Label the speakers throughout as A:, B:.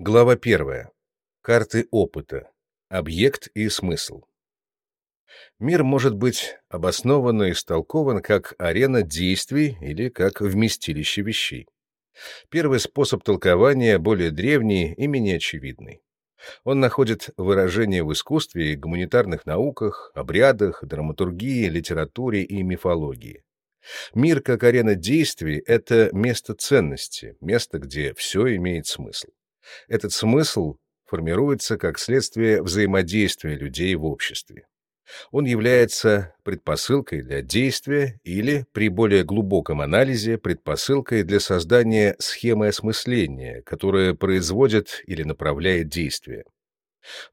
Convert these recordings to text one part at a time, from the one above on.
A: Глава первая. Карты опыта. Объект и смысл. Мир может быть обоснованно истолкован как арена действий или как вместилище вещей. Первый способ толкования более древний и менее очевидный. Он находит выражение в искусстве гуманитарных науках, обрядах, драматургии, литературе и мифологии. Мир как арена действий — это место ценности, место, где все имеет смысл. Этот смысл формируется как следствие взаимодействия людей в обществе. Он является предпосылкой для действия или, при более глубоком анализе, предпосылкой для создания схемы осмысления, которая производит или направляет действие.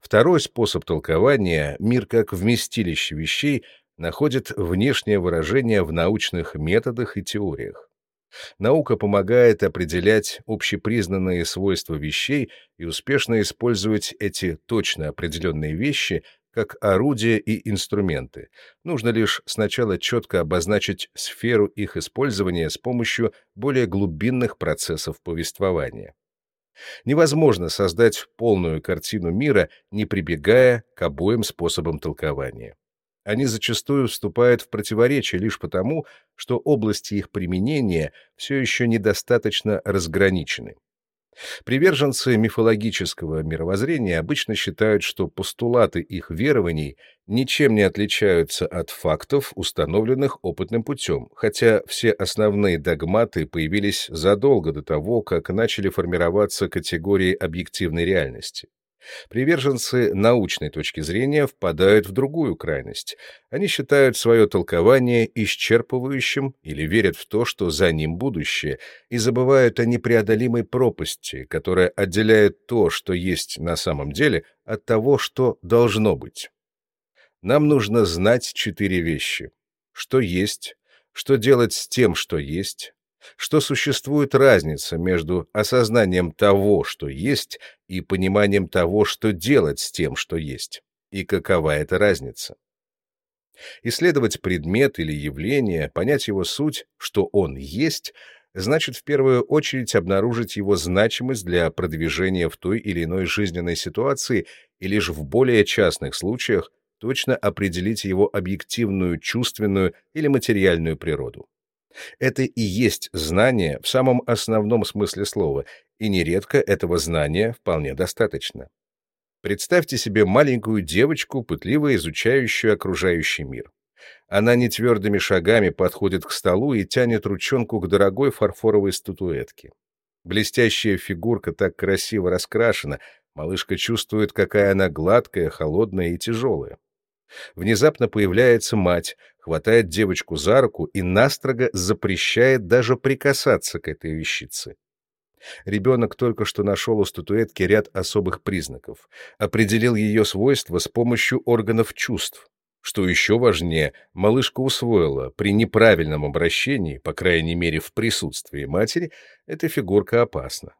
A: Второй способ толкования «мир как вместилище вещей» находит внешнее выражение в научных методах и теориях. Наука помогает определять общепризнанные свойства вещей и успешно использовать эти точно определенные вещи как орудия и инструменты. Нужно лишь сначала четко обозначить сферу их использования с помощью более глубинных процессов повествования. Невозможно создать полную картину мира, не прибегая к обоим способам толкования они зачастую вступают в противоречие лишь потому, что области их применения все еще недостаточно разграничены. Приверженцы мифологического мировоззрения обычно считают, что постулаты их верований ничем не отличаются от фактов, установленных опытным путем, хотя все основные догматы появились задолго до того, как начали формироваться категории объективной реальности. Приверженцы научной точки зрения впадают в другую крайность. Они считают свое толкование исчерпывающим или верят в то, что за ним будущее, и забывают о непреодолимой пропасти, которая отделяет то, что есть на самом деле, от того, что должно быть. Нам нужно знать четыре вещи. Что есть, что делать с тем, что есть, что существует разница между осознанием того, что есть, и пониманием того, что делать с тем, что есть, и какова эта разница. Исследовать предмет или явление, понять его суть, что он есть, значит в первую очередь обнаружить его значимость для продвижения в той или иной жизненной ситуации и лишь в более частных случаях точно определить его объективную, чувственную или материальную природу. Это и есть знание в самом основном смысле слова, и нередко этого знания вполне достаточно. Представьте себе маленькую девочку, пытливо изучающую окружающий мир. Она нетвердыми шагами подходит к столу и тянет ручонку к дорогой фарфоровой статуэтке. Блестящая фигурка так красиво раскрашена, малышка чувствует, какая она гладкая, холодная и тяжелая. Внезапно появляется мать, хватает девочку за руку и настрого запрещает даже прикасаться к этой вещице. Ребенок только что нашел у статуэтки ряд особых признаков, определил ее свойства с помощью органов чувств. Что еще важнее, малышка усвоила, при неправильном обращении, по крайней мере в присутствии матери, эта фигурка опасна.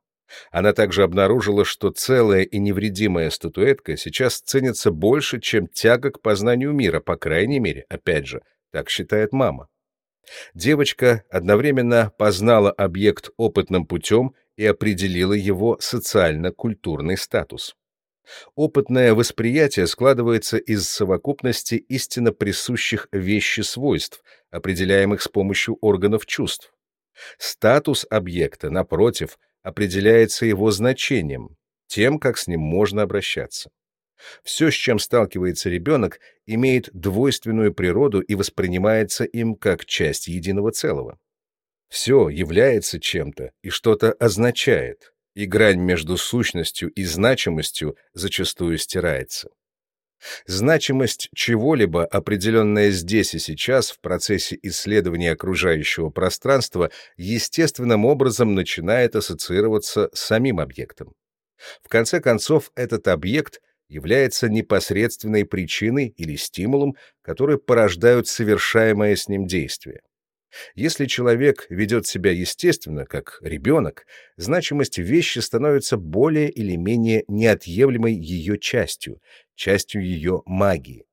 A: Она также обнаружила, что целая и невредимая статуэтка сейчас ценится больше, чем тяга к познанию мира, по крайней мере, опять же, так считает мама. Девочка одновременно познала объект опытным путем и определила его социально-культурный статус. Опытное восприятие складывается из совокупности истинно присущих вещи свойств, определяемых с помощью органов чувств. Статус объекта, напротив, определяется его значением, тем, как с ним можно обращаться. Все, с чем сталкивается ребенок, имеет двойственную природу и воспринимается им как часть единого целого. Все является чем-то и что-то означает, и грань между сущностью и значимостью зачастую стирается. Значимость чего-либо, определенная здесь и сейчас в процессе исследования окружающего пространства, естественным образом начинает ассоциироваться с самим объектом. В конце концов, этот объект является непосредственной причиной или стимулом, которые порождают совершаемое с ним действие. Если человек ведет себя естественно, как ребенок, значимость вещи становится более или менее неотъемлемой ее частью, частью ее магии.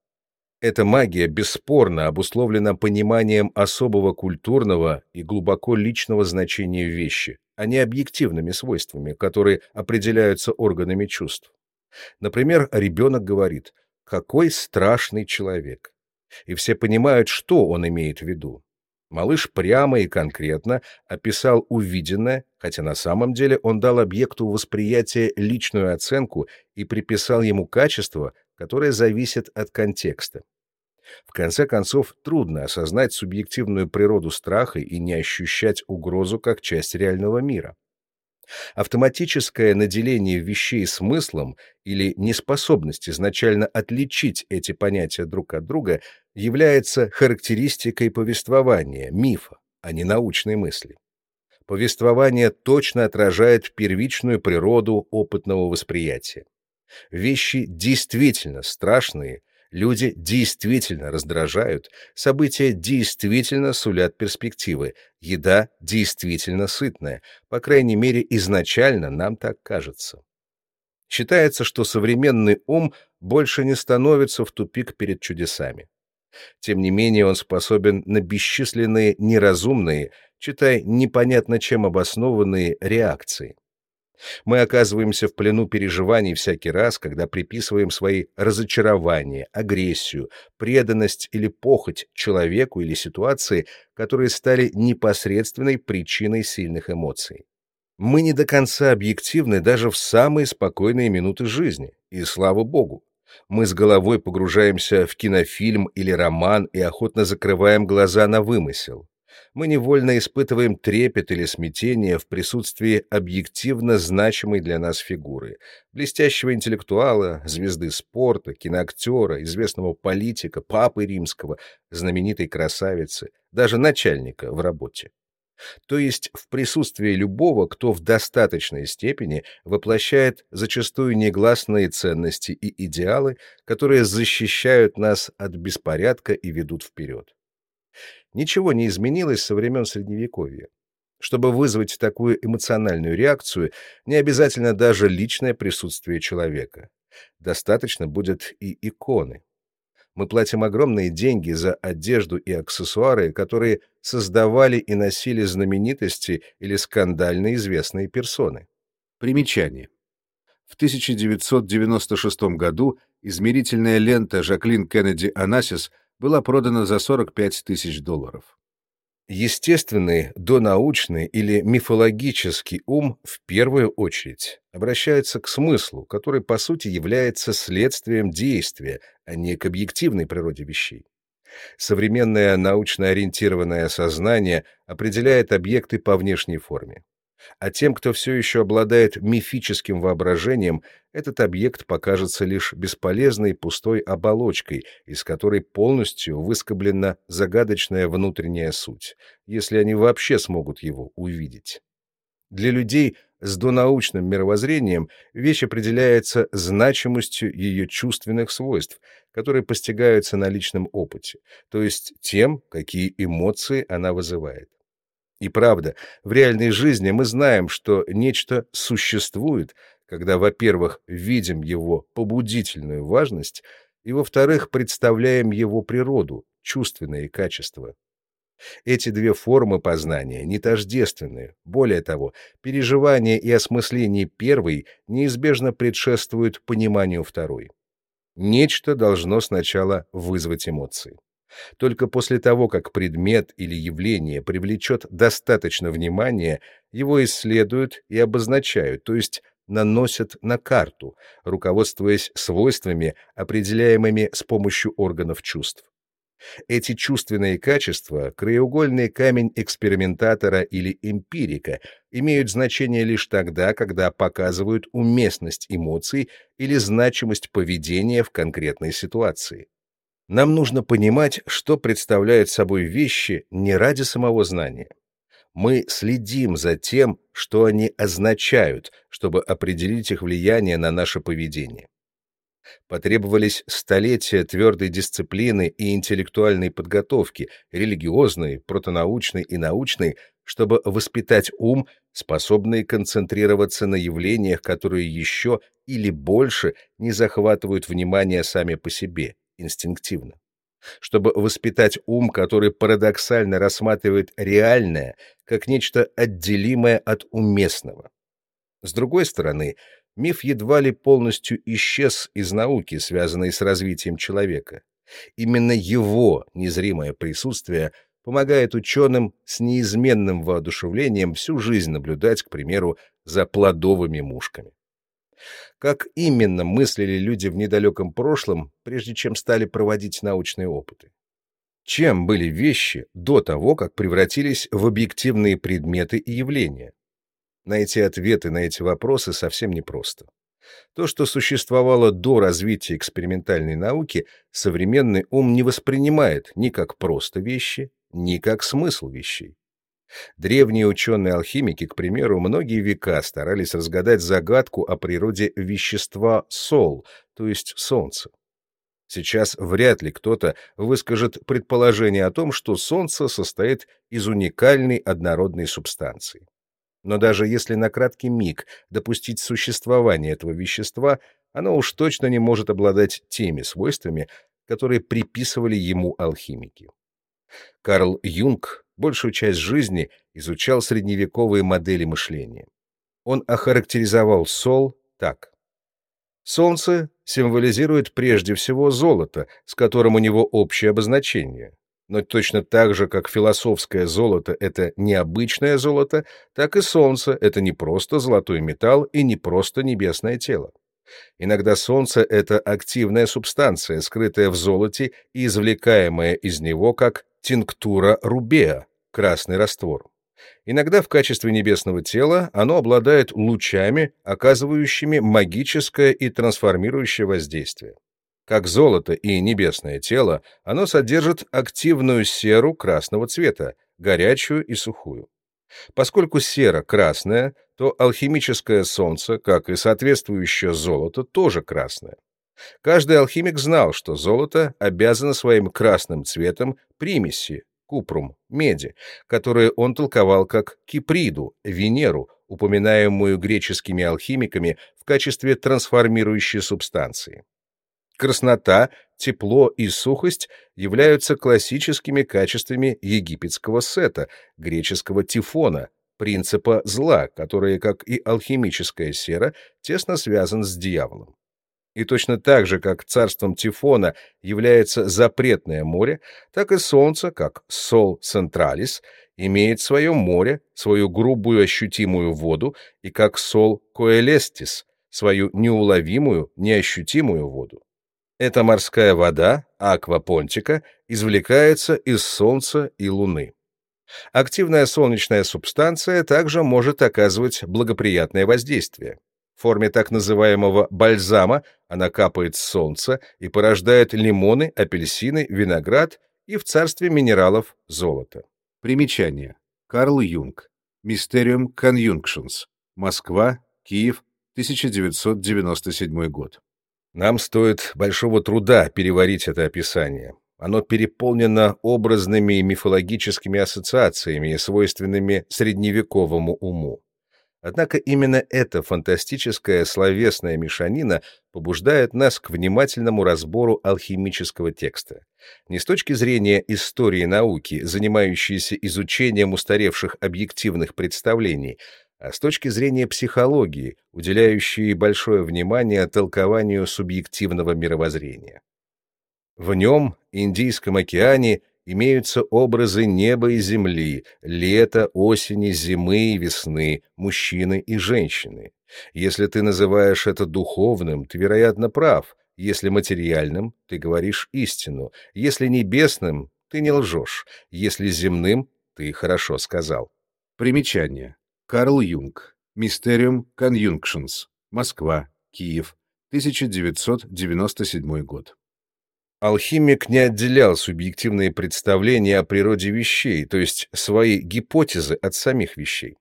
A: Эта магия бесспорно обусловлена пониманием особого культурного и глубоко личного значения вещи, а не объективными свойствами, которые определяются органами чувств. Например, ребенок говорит «какой страшный человек», и все понимают, что он имеет в виду. Малыш прямо и конкретно описал увиденное, хотя на самом деле он дал объекту восприятия личную оценку и приписал ему качество, которое зависит от контекста. В конце концов, трудно осознать субъективную природу страха и не ощущать угрозу как часть реального мира. Автоматическое наделение вещей смыслом или неспособность изначально отличить эти понятия друг от друга является характеристикой повествования, мифа, а не научной мысли. Повествование точно отражает первичную природу опытного восприятия. Вещи действительно страшные – Люди действительно раздражают, события действительно сулят перспективы, еда действительно сытная, по крайней мере, изначально нам так кажется. Считается, что современный ум больше не становится в тупик перед чудесами. Тем не менее, он способен на бесчисленные неразумные, читай непонятно чем обоснованные реакции. Мы оказываемся в плену переживаний всякий раз, когда приписываем свои разочарования, агрессию, преданность или похоть человеку или ситуации, которые стали непосредственной причиной сильных эмоций. Мы не до конца объективны даже в самые спокойные минуты жизни, и слава богу. Мы с головой погружаемся в кинофильм или роман и охотно закрываем глаза на вымысел мы невольно испытываем трепет или смятение в присутствии объективно значимой для нас фигуры, блестящего интеллектуала, звезды спорта, киноактера, известного политика, папы римского, знаменитой красавицы, даже начальника в работе. То есть в присутствии любого, кто в достаточной степени воплощает зачастую негласные ценности и идеалы, которые защищают нас от беспорядка и ведут вперед. Ничего не изменилось со времен Средневековья. Чтобы вызвать такую эмоциональную реакцию, не обязательно даже личное присутствие человека. Достаточно будет и иконы. Мы платим огромные деньги за одежду и аксессуары, которые создавали и носили знаменитости или скандально известные персоны. Примечание. В 1996 году измерительная лента Жаклин Кеннеди Анасис была продана за 45 тысяч долларов. Естественный, донаучный или мифологический ум в первую очередь обращается к смыслу, который по сути является следствием действия, а не к объективной природе вещей. Современное научно ориентированное сознание определяет объекты по внешней форме а тем, кто все еще обладает мифическим воображением, этот объект покажется лишь бесполезной пустой оболочкой, из которой полностью выскоблена загадочная внутренняя суть, если они вообще смогут его увидеть. Для людей с донаучным мировоззрением вещь определяется значимостью ее чувственных свойств, которые постигаются на личном опыте, то есть тем, какие эмоции она вызывает. И правда, в реальной жизни мы знаем, что нечто существует, когда, во-первых, видим его побудительную важность, и, во-вторых, представляем его природу, чувственные качества. Эти две формы познания не тождественны. Более того, переживание и осмысление первой неизбежно предшествуют пониманию второй. Нечто должно сначала вызвать эмоции. Только после того, как предмет или явление привлечет достаточно внимания, его исследуют и обозначают, то есть наносят на карту, руководствуясь свойствами, определяемыми с помощью органов чувств. Эти чувственные качества, краеугольный камень экспериментатора или эмпирика, имеют значение лишь тогда, когда показывают уместность эмоций или значимость поведения в конкретной ситуации. Нам нужно понимать, что представляют собой вещи не ради самого знания. Мы следим за тем, что они означают, чтобы определить их влияние на наше поведение. Потребовались столетия твердой дисциплины и интеллектуальной подготовки, религиозной, протонаучной и научной, чтобы воспитать ум, способный концентрироваться на явлениях, которые еще или больше не захватывают внимание сами по себе, инстинктивно. чтобы воспитать ум, который парадоксально рассматривает реальное как нечто отделимое от уместного. С другой стороны, миф едва ли полностью исчез из науки, связанной с развитием человека. Именно его незримое присутствие помогает ученым с неизменным воодушевлением всю жизнь наблюдать, к примеру, за плодовыми мушками. Как именно мыслили люди в недалеком прошлом, прежде чем стали проводить научные опыты? Чем были вещи до того, как превратились в объективные предметы и явления? Найти ответы на эти вопросы совсем непросто. То, что существовало до развития экспериментальной науки, современный ум не воспринимает ни как просто вещи, ни как смысл вещей. Древние ученые-алхимики, к примеру, многие века старались разгадать загадку о природе вещества сол, то есть солнца. Сейчас вряд ли кто-то выскажет предположение о том, что солнце состоит из уникальной однородной субстанции. Но даже если на краткий миг допустить существование этого вещества, оно уж точно не может обладать теми свойствами, которые приписывали ему алхимики. Карл Юнг большую часть жизни изучал средневековые модели мышления. Он охарактеризовал сол так. Солнце символизирует прежде всего золото, с которым у него общее обозначение. Но точно так же, как философское золото — это необычное золото, так и солнце — это не просто золотой металл и не просто небесное тело. Иногда солнце — это активная субстанция, скрытая в золоте и извлекаемая из него как тинктура рубеа, красный раствор. Иногда в качестве небесного тела оно обладает лучами, оказывающими магическое и трансформирующее воздействие. Как золото и небесное тело, оно содержит активную серу красного цвета, горячую и сухую. Поскольку сера красная, то алхимическое солнце, как и соответствующее золото, тоже красное. Каждый алхимик знал, что золото обязано своим красным цветом примеси, купрум, меди, которые он толковал как киприду, Венеру, упоминаемую греческими алхимиками в качестве трансформирующей субстанции. Краснота, тепло и сухость являются классическими качествами египетского сета, греческого тифона, принципа зла, который, как и алхимическая сера, тесно связан с дьяволом. И точно так же, как царством Тифона является запретное море, так и Солнце, как Сол Централис, имеет свое море, свою грубую ощутимую воду, и как Сол Коэлестис, свою неуловимую, неощутимую воду. Эта морская вода, аквапонтика, извлекается из Солнца и Луны. Активная солнечная субстанция также может оказывать благоприятное воздействие. В форме так называемого бальзама она капает с солнца и порождает лимоны, апельсины, виноград и в царстве минералов золото. Примечание. Карл Юнг. Mysterium Conjunctions. Москва, Киев, 1997 год. Нам стоит большого труда переварить это описание. Оно переполнено образными и мифологическими ассоциациями, свойственными средневековому уму. Однако именно эта фантастическая словесная мешанина побуждает нас к внимательному разбору алхимического текста. Не с точки зрения истории науки, занимающейся изучением устаревших объективных представлений, а с точки зрения психологии, уделяющей большое внимание толкованию субъективного мировоззрения. В нем, Индийском океане, имеются образы неба и земли, лета, осени, зимы и весны, мужчины и женщины. Если ты называешь это духовным, ты, вероятно, прав. Если материальным, ты говоришь истину. Если небесным, ты не лжешь. Если земным, ты хорошо сказал. Примечание. Карл Юнг. Mysterium Conjunctions. Москва. Киев. 1997 год. Алхимик не отделял субъективные представления о природе вещей, то есть свои гипотезы от самих вещей.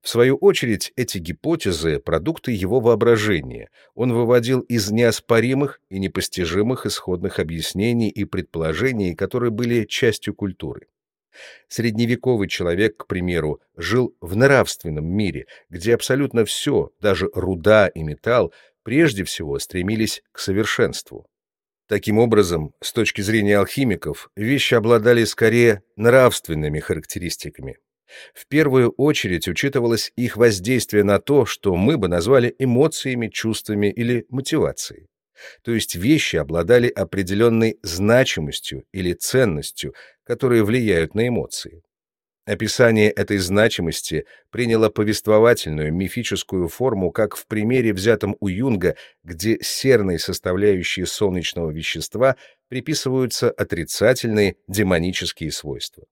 A: В свою очередь, эти гипотезы — продукты его воображения. Он выводил из неоспоримых и непостижимых исходных объяснений и предположений, которые были частью культуры. Средневековый человек, к примеру, жил в нравственном мире, где абсолютно все, даже руда и металл, прежде всего стремились к совершенству. Таким образом, с точки зрения алхимиков, вещи обладали скорее нравственными характеристиками. В первую очередь учитывалось их воздействие на то, что мы бы назвали эмоциями, чувствами или мотивацией. То есть вещи обладали определенной значимостью или ценностью, которые влияют на эмоции. Описание этой значимости приняло повествовательную мифическую форму, как в примере, взятом у Юнга, где серной составляющей солнечного вещества приписываются отрицательные демонические свойства.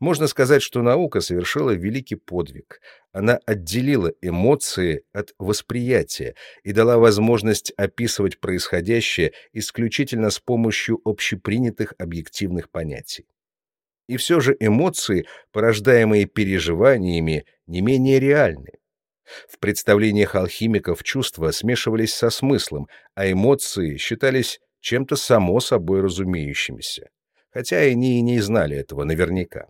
A: Можно сказать, что наука совершила великий подвиг. Она отделила эмоции от восприятия и дала возможность описывать происходящее исключительно с помощью общепринятых объективных понятий. И все же эмоции, порождаемые переживаниями, не менее реальны. В представлениях алхимиков чувства смешивались со смыслом, а эмоции считались чем-то само собой разумеющимся хотя они и не знали этого наверняка.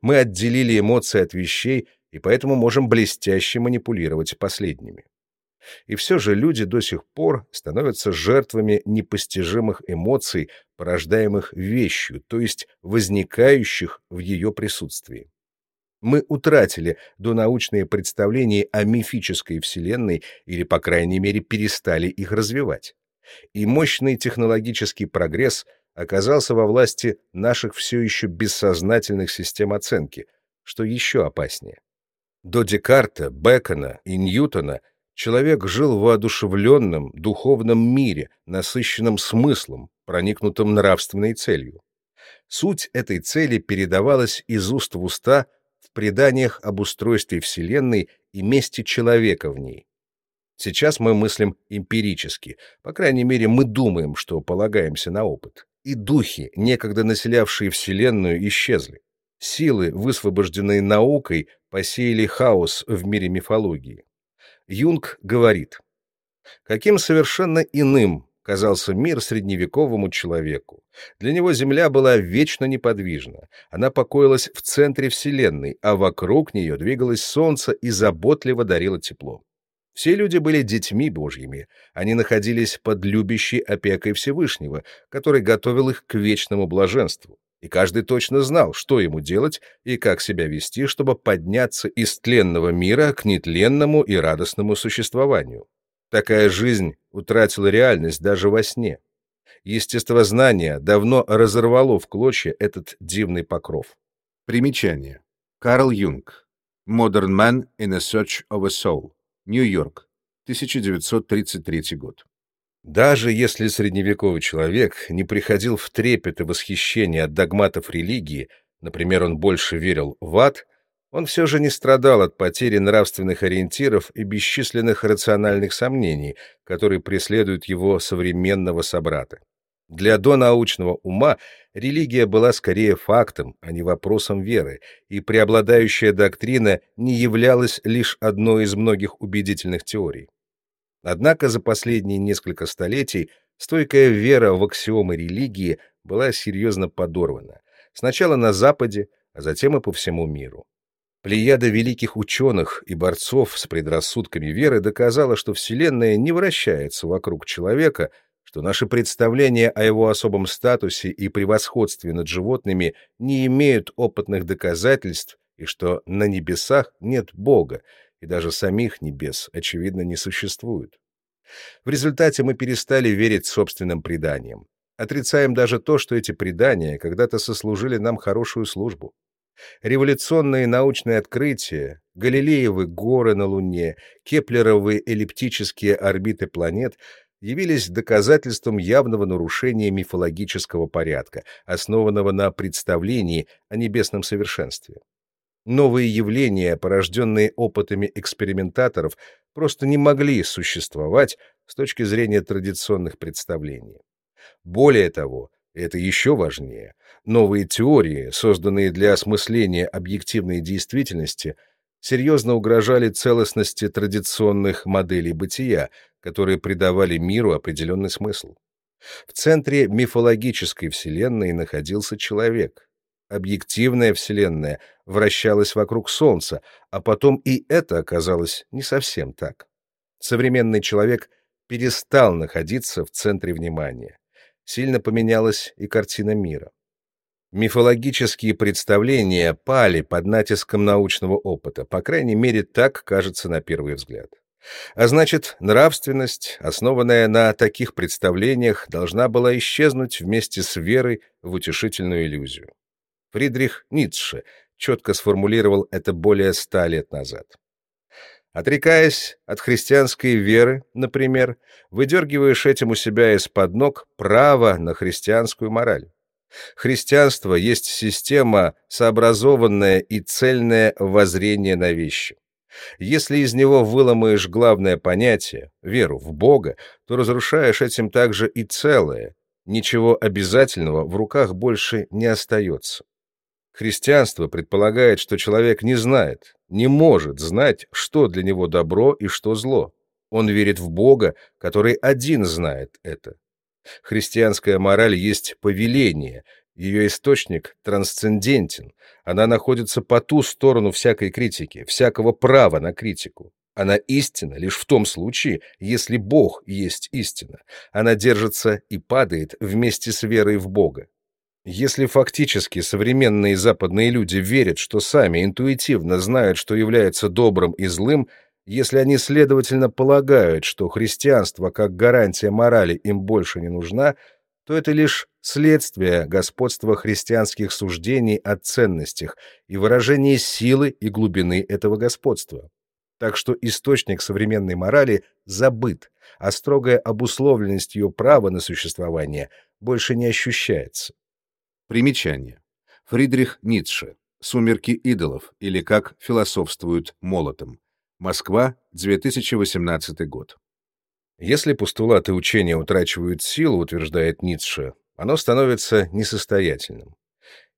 A: Мы отделили эмоции от вещей и поэтому можем блестяще манипулировать последними. И все же люди до сих пор становятся жертвами непостижимых эмоций, порождаемых вещью, то есть возникающих в ее присутствии. Мы утратили донаучные представления о мифической вселенной или, по крайней мере, перестали их развивать. И мощный технологический прогресс оказался во власти наших все еще бессознательных систем оценки, что еще опаснее. До Декарта, Бекона и Ньютона человек жил в воодушевленном духовном мире, насыщенном смыслом, проникнутым нравственной целью. Суть этой цели передавалась из уст в уста в преданиях об устройстве Вселенной и месте человека в ней. Сейчас мы мыслим эмпирически, по крайней мере, мы думаем, что полагаемся на опыт и духи, некогда населявшие Вселенную, исчезли. Силы, высвобожденные наукой, посеяли хаос в мире мифологии. Юнг говорит, каким совершенно иным казался мир средневековому человеку. Для него Земля была вечно неподвижна. Она покоилась в центре Вселенной, а вокруг нее двигалось Солнце и заботливо дарило тепло. Все люди были детьми Божьими, они находились под любящей опекой Всевышнего, который готовил их к вечному блаженству. И каждый точно знал, что ему делать и как себя вести, чтобы подняться из тленного мира к нетленному и радостному существованию. Такая жизнь утратила реальность даже во сне. Естествознание давно разорвало в клочья этот дивный покров.
B: Примечание. Карл Юнг. Modern Man in a Search of a Soul. Нью-Йорк, 1933 год.
A: Даже если средневековый человек не приходил в трепет и восхищение от догматов религии, например, он больше верил в ад, он все же не страдал от потери нравственных ориентиров и бесчисленных рациональных сомнений, которые преследуют его современного собрата. Для донаучного ума религия была скорее фактом, а не вопросом веры, и преобладающая доктрина не являлась лишь одной из многих убедительных теорий. Однако за последние несколько столетий стойкая вера в аксиомы религии была серьезно подорвана. Сначала на Западе, а затем и по всему миру. Плеяда великих ученых и борцов с предрассудками веры доказала, что Вселенная не вращается вокруг человека, что наши представления о его особом статусе и превосходстве над животными не имеют опытных доказательств и что на небесах нет Бога, и даже самих небес, очевидно, не существует. В результате мы перестали верить собственным преданиям. Отрицаем даже то, что эти предания когда-то сослужили нам хорошую службу. Революционные научные открытия, Галилеевы горы на Луне, Кеплеровы эллиптические орбиты планет — явились доказательством явного нарушения мифологического порядка, основанного на представлении о небесном совершенстве. Новые явления, порожденные опытами экспериментаторов, просто не могли существовать с точки зрения традиционных представлений. Более того, это еще важнее, новые теории, созданные для осмысления объективной действительности, серьезно угрожали целостности традиционных моделей бытия, которые придавали миру определенный смысл. В центре мифологической вселенной находился человек. Объективная вселенная вращалась вокруг Солнца, а потом и это оказалось не совсем так. Современный человек перестал находиться в центре внимания. сильно поменялась и картина мира. Мифологические представления пали под натиском научного опыта, по крайней мере, так кажется на первый взгляд. А значит, нравственность, основанная на таких представлениях, должна была исчезнуть вместе с верой в утешительную иллюзию. Фридрих Ницше четко сформулировал это более ста лет назад. Отрекаясь от христианской веры, например, выдергиваешь этим у себя из-под ног право на христианскую мораль. Христианство есть система, сообразованная и цельное воззрение на вещи. Если из него выломаешь главное понятие — веру в Бога, то разрушаешь этим также и целое. Ничего обязательного в руках больше не остается. Христианство предполагает, что человек не знает, не может знать, что для него добро и что зло. Он верит в Бога, который один знает это. Христианская мораль есть повеление, ее источник трансцендентен, она находится по ту сторону всякой критики, всякого права на критику. Она истина лишь в том случае, если Бог есть истина. Она держится и падает вместе с верой в Бога. Если фактически современные западные люди верят, что сами интуитивно знают, что является добрым и злым, если они, следовательно, полагают, что христианство как гарантия морали им больше не нужна, то это лишь следствие господства христианских суждений о ценностях и выражение силы и глубины этого господства. Так что источник современной морали забыт, а строгая обусловленность ее права на существование больше не ощущается.
B: Примечание. Фридрих Ницше. «Сумерки идолов» или «Как философствуют молотом». Москва, 2018 год.
A: Если постулаты учения утрачивают силу, утверждает Ницше, оно становится несостоятельным.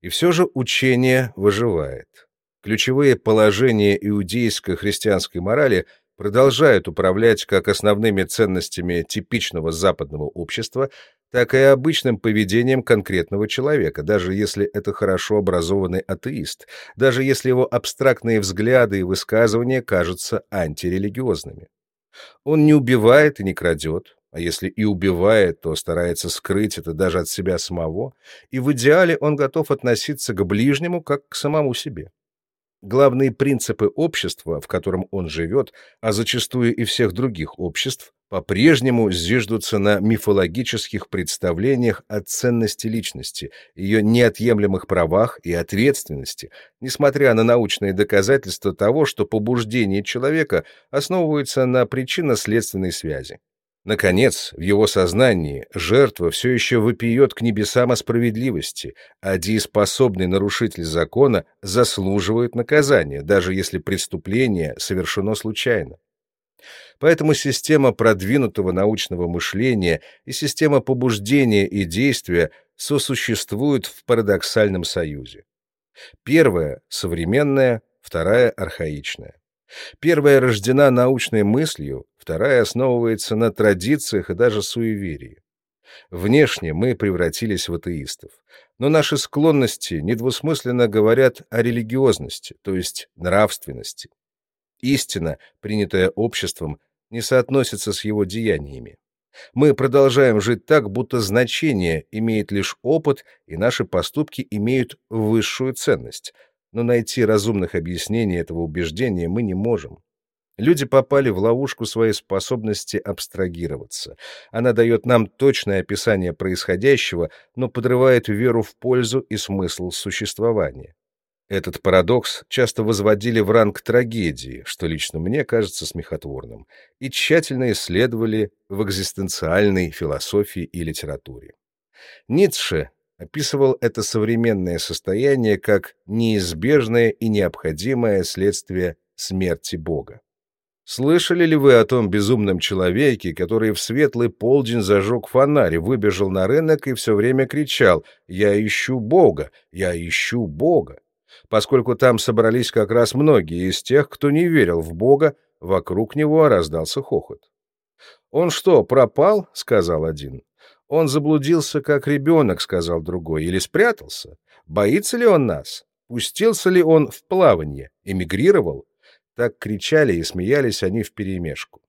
A: И все же учение выживает. Ключевые положения иудейско-христианской морали продолжают управлять как основными ценностями типичного западного общества, так и обычным поведением конкретного человека, даже если это хорошо образованный атеист, даже если его абстрактные взгляды и высказывания кажутся антирелигиозными. Он не убивает и не крадет, а если и убивает, то старается скрыть это даже от себя самого, и в идеале он готов относиться к ближнему как к самому себе. Главные принципы общества, в котором он живет, а зачастую и всех других обществ, по-прежнему зиждутся на мифологических представлениях о ценности личности, ее неотъемлемых правах и ответственности, несмотря на научные доказательства того, что побуждение человека основывается на причинно-следственной связи. Наконец, в его сознании жертва все еще выпьет к небесам о справедливости, а дееспособный нарушитель закона заслуживает наказания, даже если преступление совершено случайно. Поэтому система продвинутого научного мышления и система побуждения и действия сосуществуют в парадоксальном союзе. Первая — современная, вторая — архаичная. Первая рождена научной мыслью, вторая основывается на традициях и даже суеверии. Внешне мы превратились в атеистов, но наши склонности недвусмысленно говорят о религиозности, то есть нравственности. Истина, принятая обществом, не соотносится с его деяниями. Мы продолжаем жить так, будто значение имеет лишь опыт, и наши поступки имеют высшую ценность. Но найти разумных объяснений этого убеждения мы не можем. Люди попали в ловушку своей способности абстрагироваться. Она дает нам точное описание происходящего, но подрывает веру в пользу и смысл существования. Этот парадокс часто возводили в ранг трагедии, что лично мне кажется смехотворным, и тщательно исследовали в экзистенциальной философии и литературе. Ницше описывал это современное состояние как неизбежное и необходимое следствие смерти Бога. Слышали ли вы о том безумном человеке, который в светлый полдень зажег фонарь, выбежал на рынок и все время кричал «Я ищу Бога! Я ищу Бога!» Поскольку там собрались как раз многие из тех, кто не верил в Бога, вокруг него раздался хохот. «Он что, пропал?» — сказал один. «Он заблудился, как ребенок», — сказал другой, — «или спрятался? Боится ли он нас? Пустился ли он в плавание? Эмигрировал?» Так кричали и смеялись они вперемешку.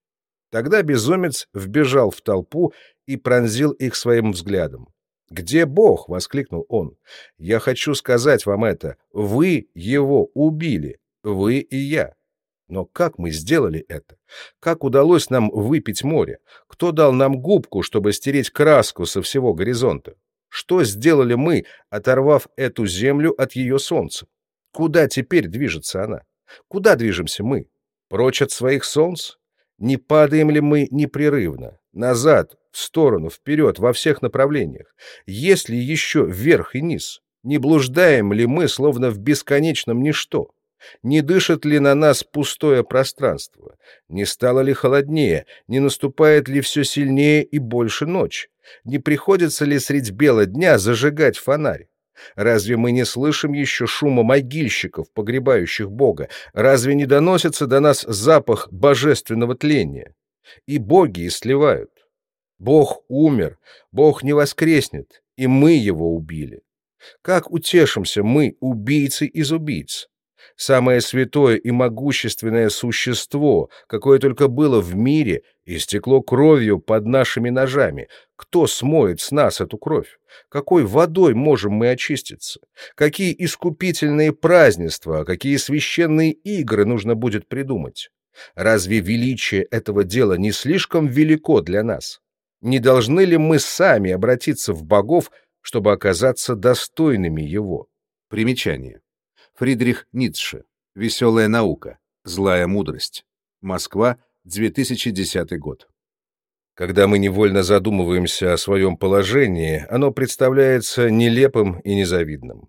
A: Тогда безумец вбежал в толпу и пронзил их своим взглядом. «Где Бог?» — воскликнул он. «Я хочу сказать вам это. Вы его убили. Вы и я. Но как мы сделали это? Как удалось нам выпить море? Кто дал нам губку, чтобы стереть краску со всего горизонта? Что сделали мы, оторвав эту землю от ее солнца? Куда теперь движется она? Куда движемся мы? Прочь от своих солнц? Не падаем ли мы непрерывно? Назад, в сторону, вперед, во всех направлениях? Есть ли еще вверх и низ? Не блуждаем ли мы, словно в бесконечном ничто? Не дышит ли на нас пустое пространство? Не стало ли холоднее? Не наступает ли все сильнее и больше ночь? Не приходится ли средь бела дня зажигать фонарь? Разве мы не слышим еще шума могильщиков, погребающих Бога? Разве не доносится до нас запах божественного тления? И боги сливают. Бог умер, Бог не воскреснет, и мы его убили. Как утешимся мы, убийцы из убийц? Самое святое и могущественное существо, какое только было в мире, истекло кровью под нашими ножами. Кто смоет с нас эту кровь? Какой водой можем мы очиститься? Какие искупительные празднества, какие священные игры нужно будет придумать? Разве величие этого дела не слишком велико для нас? Не должны ли мы сами обратиться в богов, чтобы оказаться достойными его?
B: Примечание. Фридрих Ницше. Веселая наука. Злая мудрость. Москва, 2010 год.
A: Когда мы невольно задумываемся о своем положении, оно представляется нелепым и незавидным.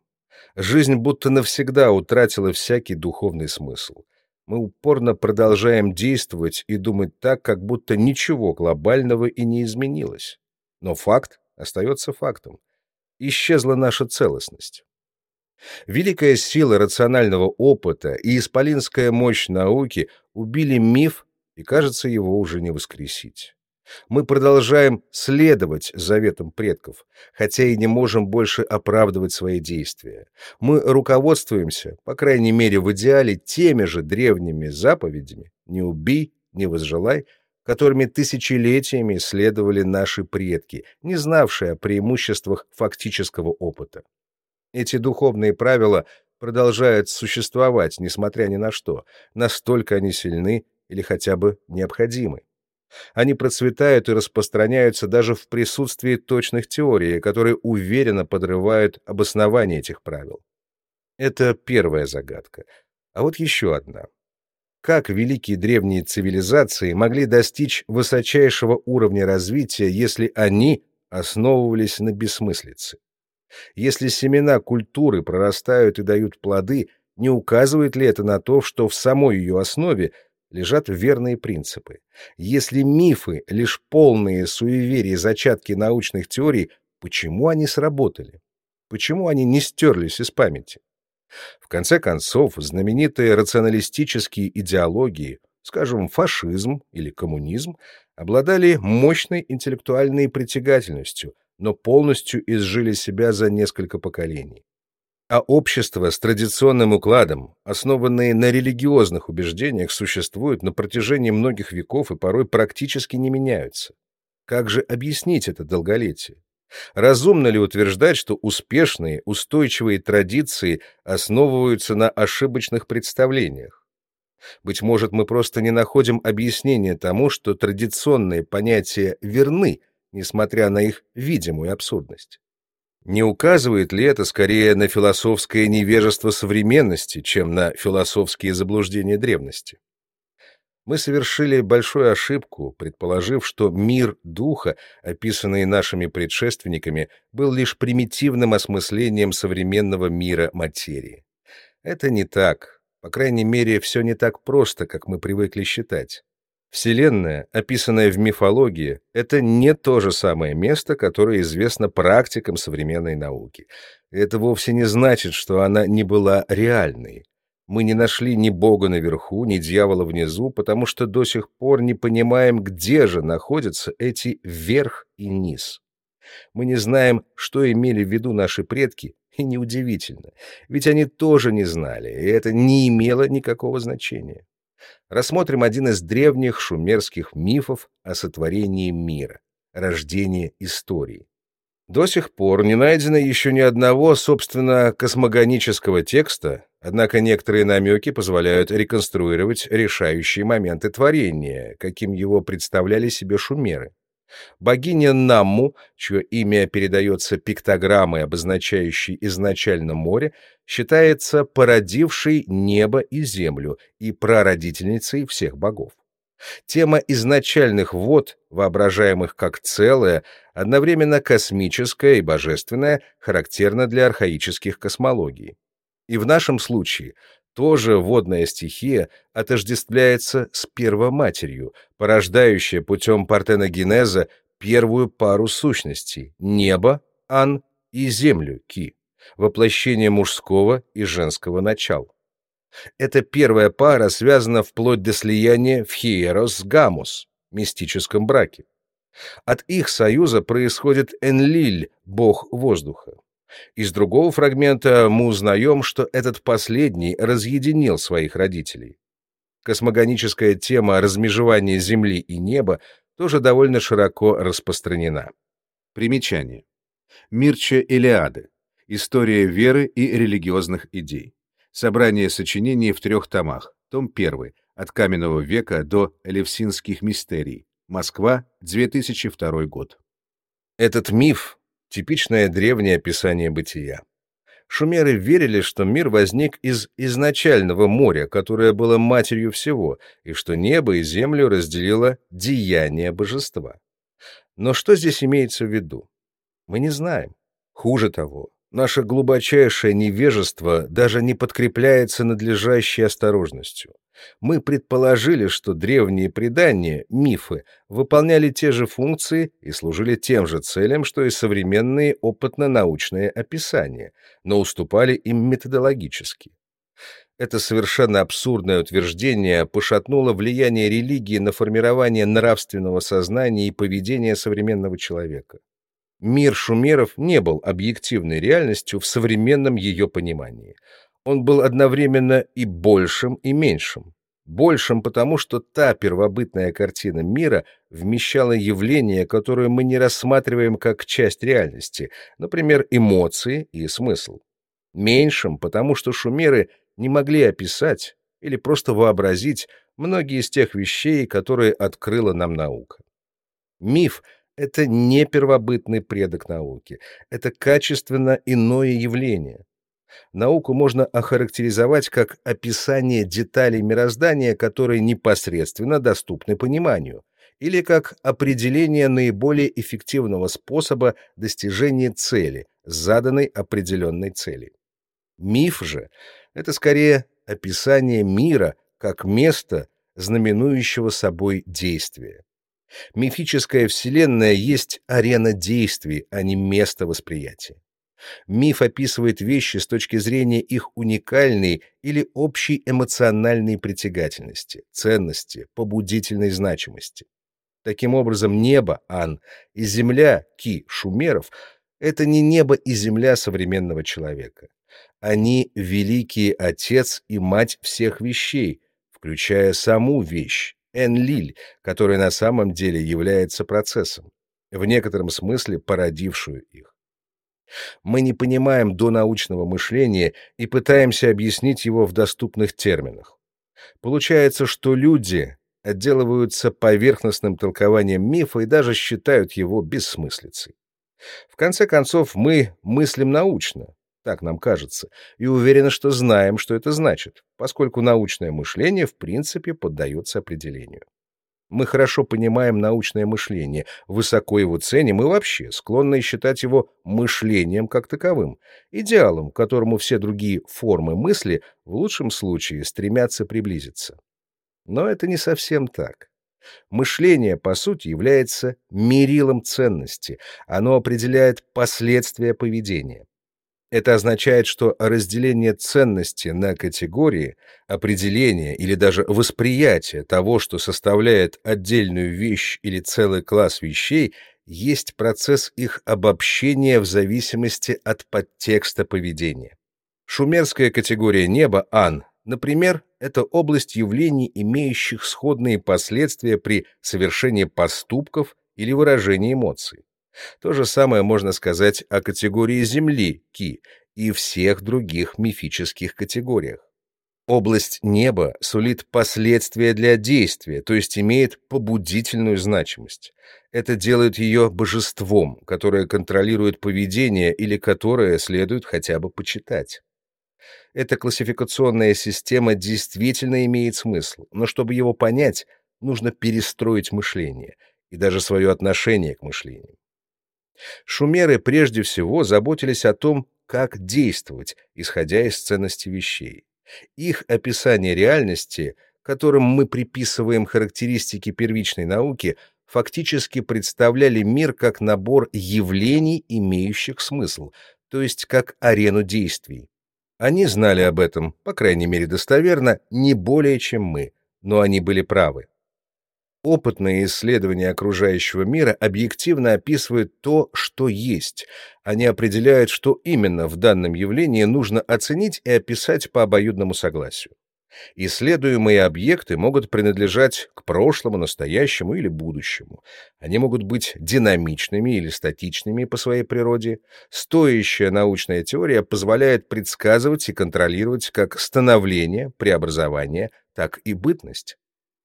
A: Жизнь будто навсегда утратила всякий духовный смысл. Мы упорно продолжаем действовать и думать так, как будто ничего глобального и не изменилось. Но факт остается фактом. Исчезла наша целостность. Великая сила рационального опыта и исполинская мощь науки убили миф, и, кажется, его уже не воскресить. Мы продолжаем следовать заветам предков, хотя и не можем больше оправдывать свои действия. Мы руководствуемся, по крайней мере в идеале, теми же древними заповедями «не убий», «не возжелай», которыми тысячелетиями следовали наши предки, не знавшие о преимуществах фактического опыта. Эти духовные правила продолжают существовать, несмотря ни на что, настолько они сильны или хотя бы необходимы. Они процветают и распространяются даже в присутствии точных теорий, которые уверенно подрывают обоснование этих правил. Это первая загадка. А вот еще одна. Как великие древние цивилизации могли достичь высочайшего уровня развития, если они основывались на бессмыслице? Если семена культуры прорастают и дают плоды, не указывает ли это на то, что в самой ее основе лежат верные принципы? Если мифы — лишь полные суеверия зачатки научных теорий, почему они сработали? Почему они не стерлись из памяти? В конце концов, знаменитые рационалистические идеологии, скажем, фашизм или коммунизм, обладали мощной интеллектуальной притягательностью, но полностью изжили себя за несколько поколений. А общества с традиционным укладом, основанные на религиозных убеждениях, существуют на протяжении многих веков и порой практически не меняются. Как же объяснить это долголетие? Разумно ли утверждать, что успешные, устойчивые традиции основываются на ошибочных представлениях? Быть может, мы просто не находим объяснения тому, что традиционные понятия верны – несмотря на их видимую абсурдность. Не указывает ли это скорее на философское невежество современности, чем на философские заблуждения древности? Мы совершили большую ошибку, предположив, что мир духа, описанный нашими предшественниками, был лишь примитивным осмыслением современного мира материи. Это не так. По крайней мере, все не так просто, как мы привыкли считать. Вселенная, описанная в мифологии, это не то же самое место, которое известно практикам современной науки. Это вовсе не значит, что она не была реальной. Мы не нашли ни Бога наверху, ни дьявола внизу, потому что до сих пор не понимаем, где же находятся эти верх и низ. Мы не знаем, что имели в виду наши предки, и неудивительно, ведь они тоже не знали, и это не имело никакого значения рассмотрим один из древних шумерских мифов о сотворении мира, рождении истории. До сих пор не найдено еще ни одного, собственно, космогонического текста, однако некоторые намеки позволяют реконструировать решающие моменты творения, каким его представляли себе шумеры. Богиня Намму, чье имя передается пиктограммой, обозначающей изначально море, считается породившей небо и землю и прародительницей всех богов. Тема изначальных вод, воображаемых как целое, одновременно космическая и божественная, характерна для архаических космологий. И в нашем случае тоже водная стихия отождествляется с первоматерью, порождающая путем партеногенеза первую пару сущностей — небо, ан, и землю, ки, воплощение мужского и женского начал. Эта первая пара связана вплоть до слияния в хиерос гамус, мистическом браке. От их союза происходит Энлиль, бог воздуха. Из другого фрагмента мы узнаем, что этот последний разъединил своих родителей. Космогоническая тема размежевания Земли и неба тоже довольно широко распространена.
B: Примечание. Мирча Илиады. История веры и религиозных идей. Собрание сочинений в трех томах. Том 1. От каменного века до Элевсинских мистерий. Москва, 2002 год.
A: Этот миф типичное древнее описание бытия. Шумеры верили, что мир возник из изначального моря, которое было матерью всего, и что небо и землю разделило деяние божества. Но что здесь имеется в виду? Мы не знаем. Хуже того, Наше глубочайшее невежество даже не подкрепляется надлежащей осторожностью. Мы предположили, что древние предания, мифы, выполняли те же функции и служили тем же целям, что и современные опытно-научные описания, но уступали им методологически. Это совершенно абсурдное утверждение пошатнуло влияние религии на формирование нравственного сознания и поведения современного человека. Мир шумеров не был объективной реальностью в современном ее понимании. Он был одновременно и большим, и меньшим. Большим потому, что та первобытная картина мира вмещала явления, которые мы не рассматриваем как часть реальности, например, эмоции и смысл. Меньшим потому, что шумеры не могли описать или просто вообразить многие из тех вещей, которые открыла нам наука. Миф — это не первобытный предок науки, это качественно иное явление. Науку можно охарактеризовать как описание деталей мироздания, которые непосредственно доступны пониманию, или как определение наиболее эффективного способа достижения цели, заданной определенной цели. Миф же — это скорее описание мира как места, знаменующего собой действие. Мифическая вселенная есть арена действий, а не место восприятия. Миф описывает вещи с точки зрения их уникальной или общей эмоциональной притягательности, ценности, побудительной значимости. Таким образом, небо, Ан, и земля, Ки, шумеров — это не небо и земля современного человека. Они — великий отец и мать всех вещей, включая саму вещь, Энлиль, который на самом деле является процессом, в некотором смысле породившую их. Мы не понимаем донаучного мышления и пытаемся объяснить его в доступных терминах. Получается, что люди отделываются поверхностным толкованием мифа и даже считают его бессмыслицей. В конце концов, мы мыслим научно, так нам кажется, и уверены, что знаем, что это значит, поскольку научное мышление в принципе поддается определению. Мы хорошо понимаем научное мышление, высоко его ценим и вообще склонны считать его мышлением как таковым, идеалом, к которому все другие формы мысли в лучшем случае стремятся приблизиться. Но это не совсем так. Мышление, по сути, является мерилом ценности, оно определяет последствия поведения. Это означает, что разделение ценности на категории, определение или даже восприятие того, что составляет отдельную вещь или целый класс вещей, есть процесс их обобщения в зависимости от подтекста поведения. Шумерская категория неба, ан, например, это область явлений, имеющих сходные последствия при совершении поступков или выражении эмоций. То же самое можно сказать о категории Земли, Ки, и всех других мифических категориях. Область неба сулит последствия для действия, то есть имеет побудительную значимость. Это делает ее божеством, которое контролирует поведение или которое следует хотя бы почитать. Эта классификационная система действительно имеет смысл, но чтобы его понять, нужно перестроить мышление и даже свое отношение к мышлению. Шумеры прежде всего заботились о том, как действовать, исходя из ценности вещей. Их описание реальности, которым мы приписываем характеристики первичной науки, фактически представляли мир как набор явлений, имеющих смысл, то есть как арену действий. Они знали об этом, по крайней мере достоверно, не более, чем мы, но они были правы. Опытные исследования окружающего мира объективно описывают то, что есть. Они определяют, что именно в данном явлении нужно оценить и описать по обоюдному согласию. Исследуемые объекты могут принадлежать к прошлому, настоящему или будущему. Они могут быть динамичными или статичными по своей природе. Стоящая научная теория позволяет предсказывать и контролировать как становление, преобразование, так и бытность.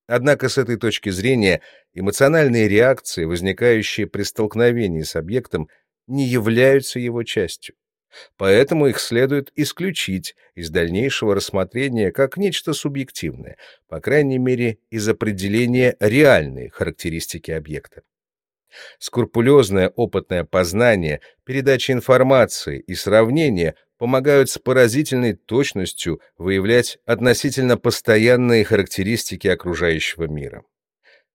A: Однако с этой точки зрения эмоциональные реакции, возникающие при столкновении с объектом, не являются его частью. Поэтому их следует исключить из дальнейшего рассмотрения как нечто субъективное, по крайней мере, из определения реальной характеристики объекта. Скрупулезное опытное познание, передача информации и сравнение помогают с поразительной точностью выявлять относительно постоянные характеристики окружающего мира.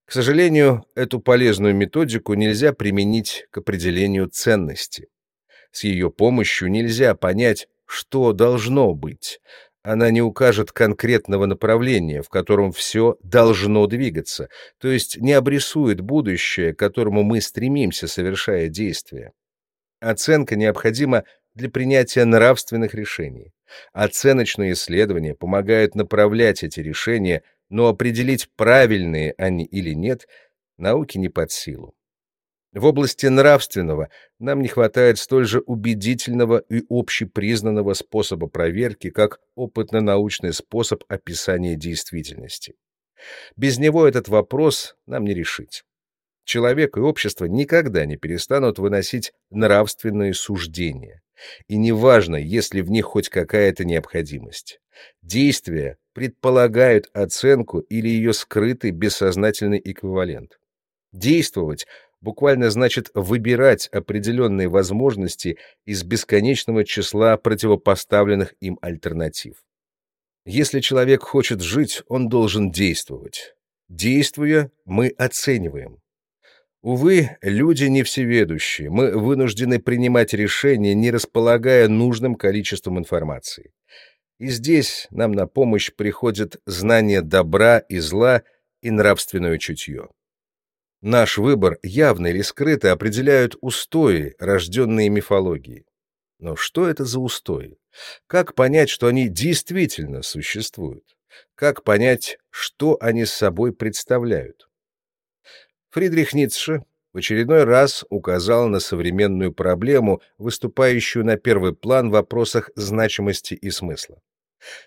A: К сожалению, эту полезную методику нельзя применить к определению ценности. С ее помощью нельзя понять, что должно быть. Она не укажет конкретного направления, в котором все должно двигаться, то есть не обрисует будущее, к которому мы стремимся, совершая действия. Оценка необходима для принятия нравственных решений. Оценочные исследования помогают направлять эти решения, но определить, правильные они или нет, науке не под силу. В области нравственного нам не хватает столь же убедительного и общепризнанного способа проверки, как опытно-научный способ описания действительности. Без него этот вопрос нам не решить. Человек и общество никогда не перестанут выносить нравственные суждения. И неважно, есть ли в них хоть какая-то необходимость. Действия предполагают оценку или ее скрытый бессознательный эквивалент. Действовать буквально значит выбирать определенные возможности из бесконечного числа противопоставленных им альтернатив. Если человек хочет жить, он должен действовать. Действуя, мы оцениваем. Увы, люди не всеведущие, мы вынуждены принимать решения, не располагая нужным количеством информации. И здесь нам на помощь приходит знание добра и зла и нравственное чутье. Наш выбор, явно или скрыто, определяют устои, рожденные мифологией. Но что это за устои? Как понять, что они действительно существуют? Как понять, что они собой представляют? Фридрих Ницше в очередной раз указал на современную проблему, выступающую на первый план в вопросах значимости и смысла.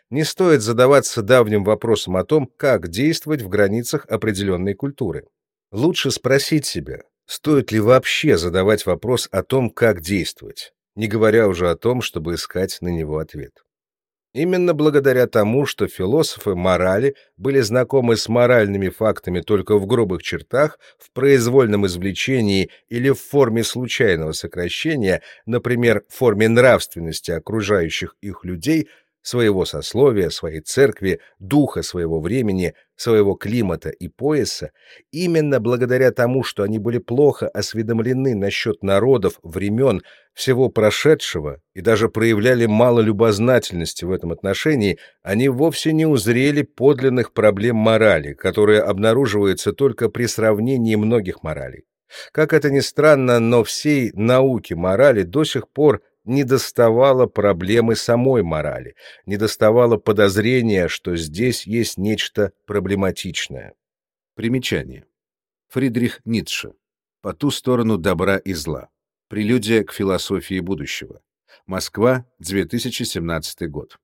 A: Не стоит задаваться давним вопросом о том, как действовать в границах определенной культуры. Лучше спросить себя, стоит ли вообще задавать вопрос о том, как действовать, не говоря уже о том, чтобы искать на него ответ. Именно благодаря тому, что философы морали были знакомы с моральными фактами только в грубых чертах, в произвольном извлечении или в форме случайного сокращения, например, в форме нравственности окружающих их людей – своего сословия, своей церкви, духа своего времени, своего климата и пояса, именно благодаря тому, что они были плохо осведомлены насчет народов, времен, всего прошедшего и даже проявляли мало любознательности в этом отношении, они вовсе не узрели подлинных проблем морали, которые обнаруживаются только при сравнении многих моралей. Как это ни странно, но всей науке морали до сих пор не доставало проблемы самой морали, не доставало подозрения, что здесь есть нечто проблематичное.
B: Примечание. Фридрих Ницше. По ту сторону добра и зла. Прелюдия к философии будущего. Москва, 2017 год.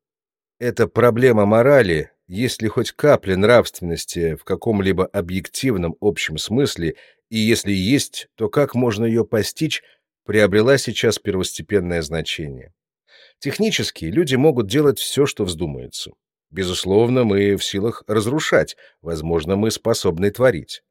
A: Эта проблема морали, есть ли хоть капля нравственности в каком-либо объективном общем смысле, и если есть, то как можно ее постичь, приобрела сейчас первостепенное значение. Технически люди могут делать все, что вздумается. Безусловно, мы в силах разрушать, возможно, мы способны творить.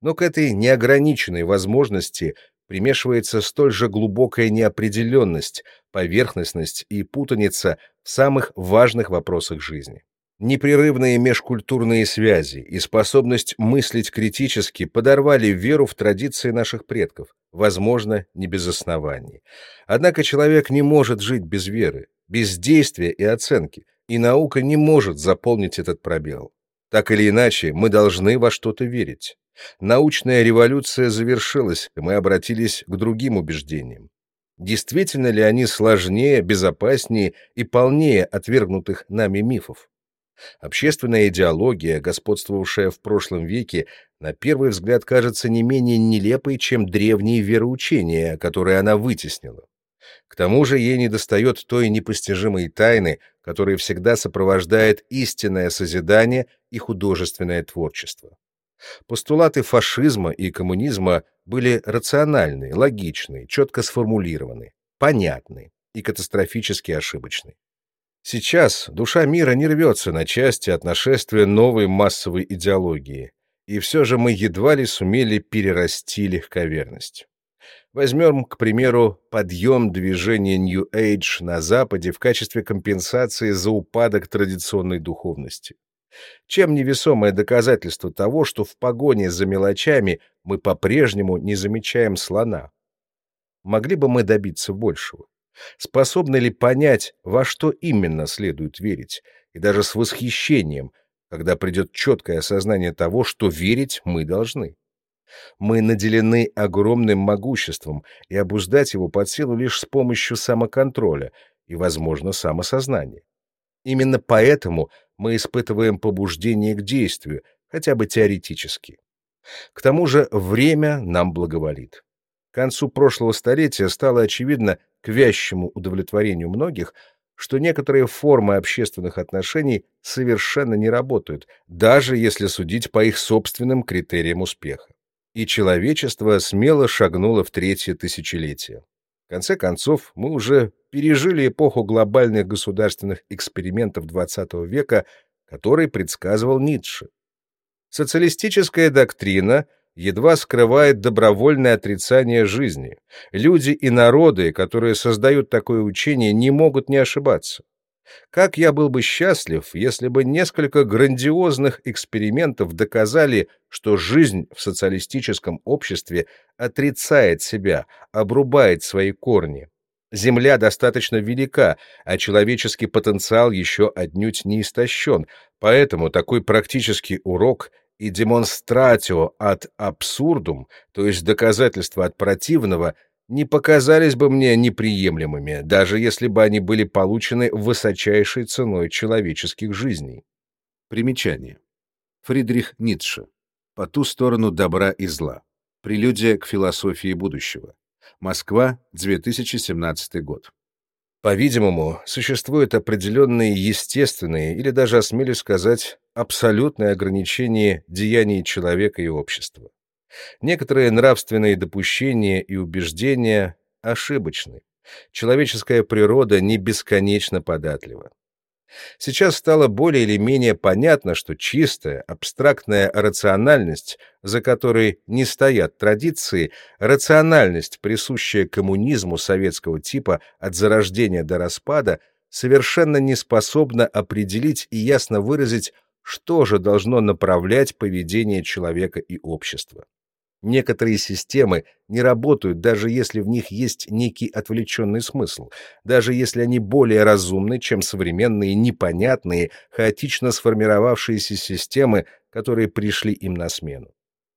A: Но к этой неограниченной возможности примешивается столь же глубокая неопределенность, поверхностность и путаница в самых важных вопросах жизни. Непрерывные межкультурные связи и способность мыслить критически подорвали веру в традиции наших предков, возможно, не без оснований. Однако человек не может жить без веры, без действия и оценки, и наука не может заполнить этот пробел. Так или иначе, мы должны во что-то верить. Научная революция завершилась, и мы обратились к другим убеждениям. Действительно ли они сложнее, безопаснее и полнее отвергнутых нами мифов? Общественная идеология, господствовавшая в прошлом веке, на первый взгляд кажется не менее нелепой, чем древние вероучения, которые она вытеснила. К тому же ей недостает той непостижимой тайны, которая всегда сопровождает истинное созидание и художественное творчество. Постулаты фашизма и коммунизма были рациональны, логичны, четко сформулированы, понятны и катастрофически ошибочны. Сейчас душа мира не рвется на части от нашествия новой массовой идеологии, и все же мы едва ли сумели перерасти легковерность. Возьмем, к примеру, подъем движения New Age на Западе в качестве компенсации за упадок традиционной духовности. Чем невесомое доказательство того, что в погоне за мелочами мы по-прежнему не замечаем слона? Могли бы мы добиться большего? Способны ли понять, во что именно следует верить, и даже с восхищением, когда придет четкое осознание того, что верить мы должны? Мы наделены огромным могуществом, и обуздать его под силу лишь с помощью самоконтроля и, возможно, самосознания. Именно поэтому мы испытываем побуждение к действию, хотя бы теоретически. К тому же время нам благоволит. Концу прошлого столетия стало очевидно к вящему удовлетворению многих, что некоторые формы общественных отношений совершенно не работают, даже если судить по их собственным критериям успеха. И человечество смело шагнуло в третье тысячелетие. В конце концов, мы уже пережили эпоху глобальных государственных экспериментов XX века, который предсказывал Ницше. Социалистическая доктрина едва скрывает добровольное отрицание жизни. Люди и народы, которые создают такое учение, не могут не ошибаться. Как я был бы счастлив, если бы несколько грандиозных экспериментов доказали, что жизнь в социалистическом обществе отрицает себя, обрубает свои корни. Земля достаточно велика, а человеческий потенциал еще отнюдь не истощен, поэтому такой практический урок и демонстратио от абсурдум, то есть доказательство от противного, не показались бы мне неприемлемыми, даже если бы они были получены высочайшей ценой человеческих жизней.
B: Примечание. Фридрих Ницше. По ту сторону добра и зла. Прелюдия к философии будущего. Москва, 2017 год.
A: По-видимому, существуют определенные естественные или даже, осмелюсь сказать, абсолютные ограничения деяний человека и общества. Некоторые нравственные допущения и убеждения ошибочны. Человеческая природа не бесконечно податлива. Сейчас стало более или менее понятно, что чистая, абстрактная рациональность, за которой не стоят традиции, рациональность, присущая коммунизму советского типа от зарождения до распада, совершенно не способна определить и ясно выразить, что же должно направлять поведение человека и общества. Некоторые системы не работают, даже если в них есть некий отвлеченный смысл, даже если они более разумны, чем современные непонятные, хаотично сформировавшиеся системы, которые пришли им на смену.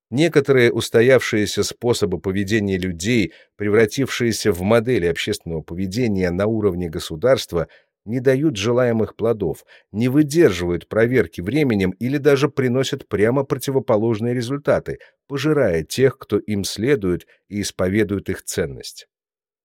A: Некоторые устоявшиеся способы поведения людей, превратившиеся в модели общественного поведения на уровне государства, не дают желаемых плодов, не выдерживают проверки временем или даже приносят прямо противоположные результаты, пожирая тех, кто им следует и исповедует их ценность.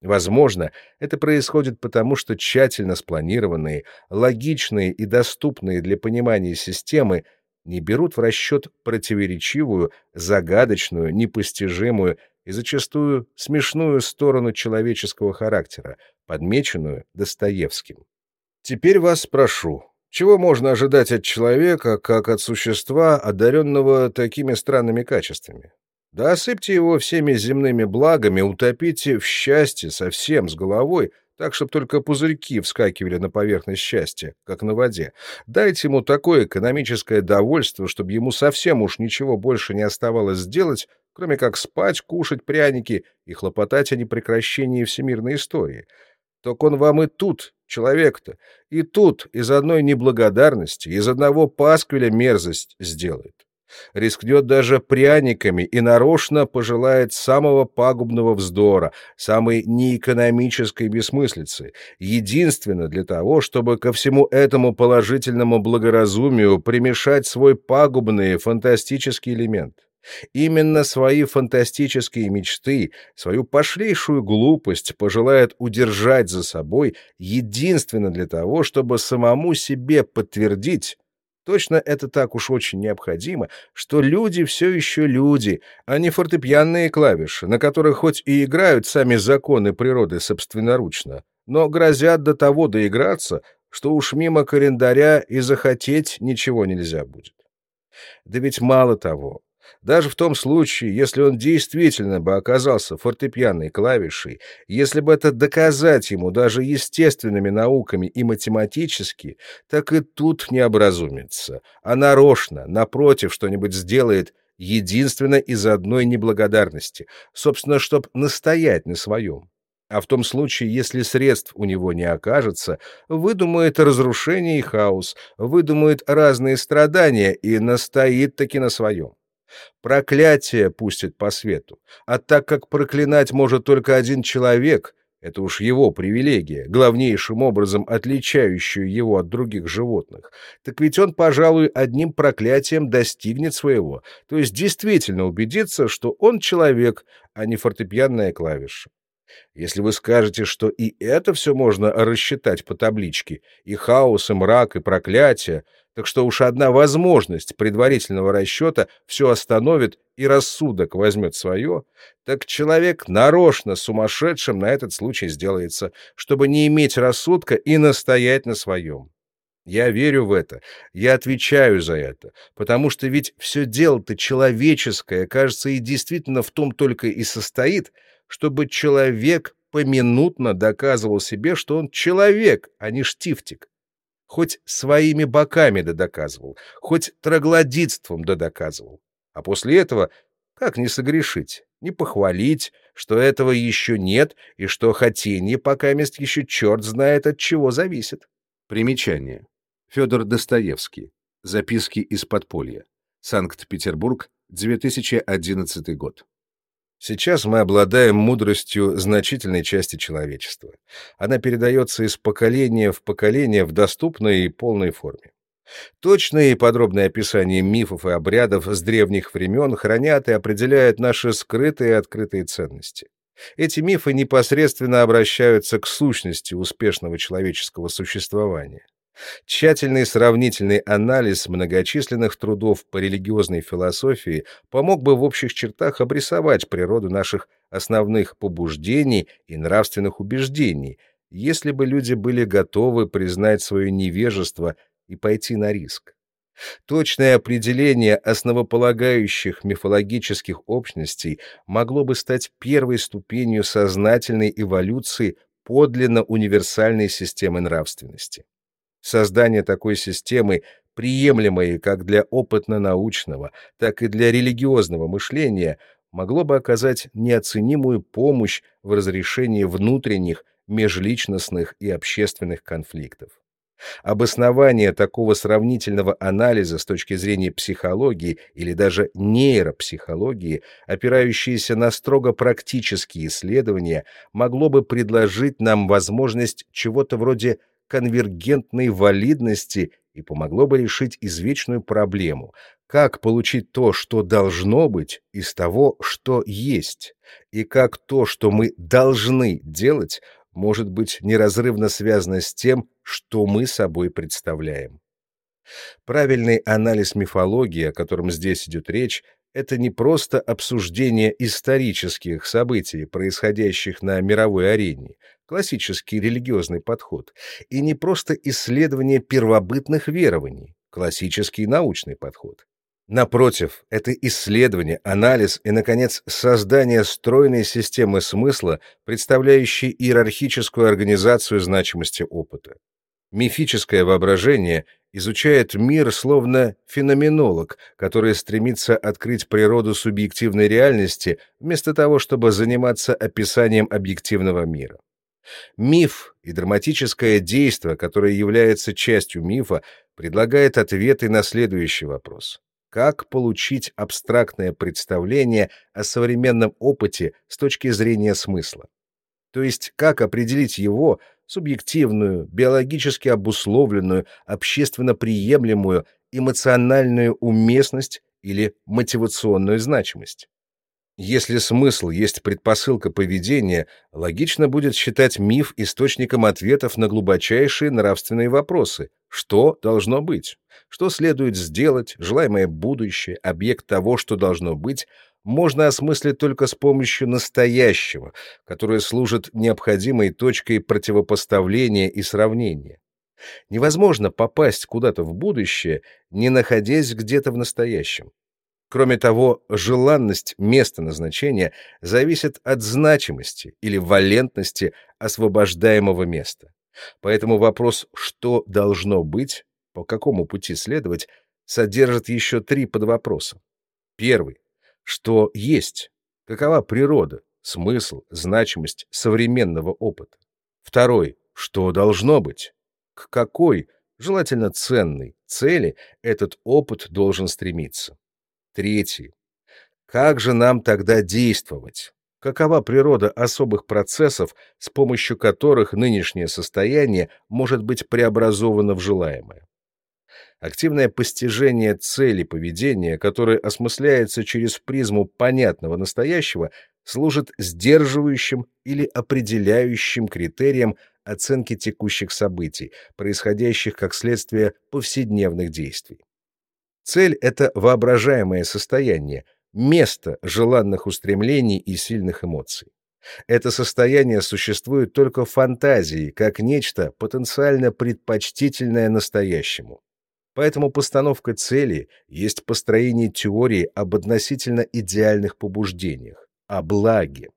A: Возможно, это происходит потому, что тщательно спланированные, логичные и доступные для понимания системы не берут в расчет противоречивую, загадочную, непостижимую и зачастую смешную сторону человеческого характера, подмеченную Достоевским. Теперь вас спрошу, чего можно ожидать от человека, как от существа, одаренного такими странными качествами? Да осыпьте его всеми земными благами, утопите в счастье совсем с головой, так, чтобы только пузырьки вскакивали на поверхность счастья, как на воде. Дайте ему такое экономическое довольство, чтобы ему совсем уж ничего больше не оставалось сделать, кроме как спать, кушать пряники и хлопотать о непрекращении всемирной истории. Так он вам и тут, человек-то, и тут из одной неблагодарности, из одного пасквиля мерзость сделает. Рискнет даже пряниками и нарочно пожелает самого пагубного вздора, самой неэкономической бессмыслицы, единственно для того, чтобы ко всему этому положительному благоразумию примешать свой пагубный фантастический элемент. Именно свои фантастические мечты, свою пошлейшую глупость пожелает удержать за собой единственно для того, чтобы самому себе подтвердить, Точно это так уж очень необходимо, что люди все еще люди, а не фортепианные клавиши, на которых хоть и играют сами законы природы собственноручно, но грозят до того доиграться, что уж мимо календаря и захотеть ничего нельзя будет. Да ведь мало того, даже в том случае, если он действительно бы оказался фортепианной клавишей, если бы это доказать ему даже естественными науками и математически, так и тут не образумится, а нарочно, напротив, что-нибудь сделает единственно из одной неблагодарности, собственно, чтоб настоять на своем. А в том случае, если средств у него не окажется, выдумает разрушение и хаос, выдумает разные страдания и настоит таки на своем. Проклятие пустит по свету. А так как проклинать может только один человек, это уж его привилегия, главнейшим образом отличающую его от других животных, так ведь он, пожалуй, одним проклятием достигнет своего, то есть действительно убедится, что он человек, а не фортепианная клавиша. Если вы скажете, что и это все можно рассчитать по табличке, и хаос, и мрак, и проклятие, так что уж одна возможность предварительного расчета все остановит и рассудок возьмет свое, так человек нарочно сумасшедшим на этот случай сделается, чтобы не иметь рассудка и настоять на своем. Я верю в это, я отвечаю за это, потому что ведь все дело-то человеческое, кажется, и действительно в том только и состоит, чтобы человек поминутно доказывал себе, что он человек, а не штифтик хоть своими боками да доказывал, хоть троглодитством да доказывал. А после этого как не согрешить, не похвалить, что этого еще нет и что хотенье пока мест еще черт знает от чего зависит.
B: Примечание. Федор Достоевский. Записки из подполья. Санкт-Петербург, 2011 год.
A: Сейчас мы обладаем мудростью значительной части человечества. Она передается из поколения в поколение в доступной и полной форме. Точные и подробные описания мифов и обрядов с древних времен хранят и определяют наши скрытые и открытые ценности. Эти мифы непосредственно обращаются к сущности успешного человеческого существования. Тщательный сравнительный анализ многочисленных трудов по религиозной философии помог бы в общих чертах обрисовать природу наших основных побуждений и нравственных убеждений, если бы люди были готовы признать свое невежество и пойти на риск. Точное определение основополагающих мифологических общностей могло бы стать первой ступенью сознательной эволюции подлинно универсальной системы нравственности. Создание такой системы, приемлемой как для опытно-научного, так и для религиозного мышления, могло бы оказать неоценимую помощь в разрешении внутренних, межличностных и общественных конфликтов. Обоснование такого сравнительного анализа с точки зрения психологии или даже нейропсихологии, опирающееся на строго практические исследования, могло бы предложить нам возможность чего-то вроде конвергентной валидности и помогло бы решить извечную проблему — как получить то, что должно быть, из того, что есть, и как то, что мы должны делать, может быть неразрывно связано с тем, что мы собой представляем. Правильный анализ мифологии, о котором здесь идет речь, это не просто обсуждение исторических событий, происходящих на мировой арене, классический религиозный подход, и не просто исследование первобытных верований, классический научный подход. Напротив, это исследование, анализ и, наконец, создание стройной системы смысла, представляющей иерархическую организацию значимости опыта. Мифическое воображение изучает мир словно феноменолог, который стремится открыть природу субъективной реальности вместо того, чтобы заниматься описанием объективного мира. Миф и драматическое действие, которое является частью мифа, предлагает ответы на следующий вопрос. Как получить абстрактное представление о современном опыте с точки зрения смысла? То есть, как определить его субъективную, биологически обусловленную, общественно приемлемую, эмоциональную уместность или мотивационную значимость. Если смысл есть предпосылка поведения, логично будет считать миф источником ответов на глубочайшие нравственные вопросы. Что должно быть? Что следует сделать? Желаемое будущее, объект того, что должно быть, можно осмыслить только с помощью настоящего, которое служит необходимой точкой противопоставления и сравнения. Невозможно попасть куда-то в будущее, не находясь где-то в настоящем. Кроме того, желанность места назначения зависит от значимости или валентности освобождаемого места. Поэтому вопрос «что должно быть?», по какому пути следовать, содержит еще три подвопроса. Первый что есть, какова природа, смысл, значимость современного опыта. Второй, что должно быть, к какой, желательно ценной, цели этот опыт должен стремиться. Третий, как же нам тогда действовать? Какова природа особых процессов, с помощью которых нынешнее состояние может быть преобразовано в желаемое? Активное постижение цели поведения, которое осмысляется через призму понятного настоящего, служит сдерживающим или определяющим критерием оценки текущих событий, происходящих как следствие повседневных действий. Цель — это воображаемое состояние, место желанных устремлений и сильных эмоций. Это состояние существует только в фантазии, как нечто потенциально предпочтительное настоящему. Поэтому постановка цели есть построение теории об относительно идеальных побуждениях, о благе.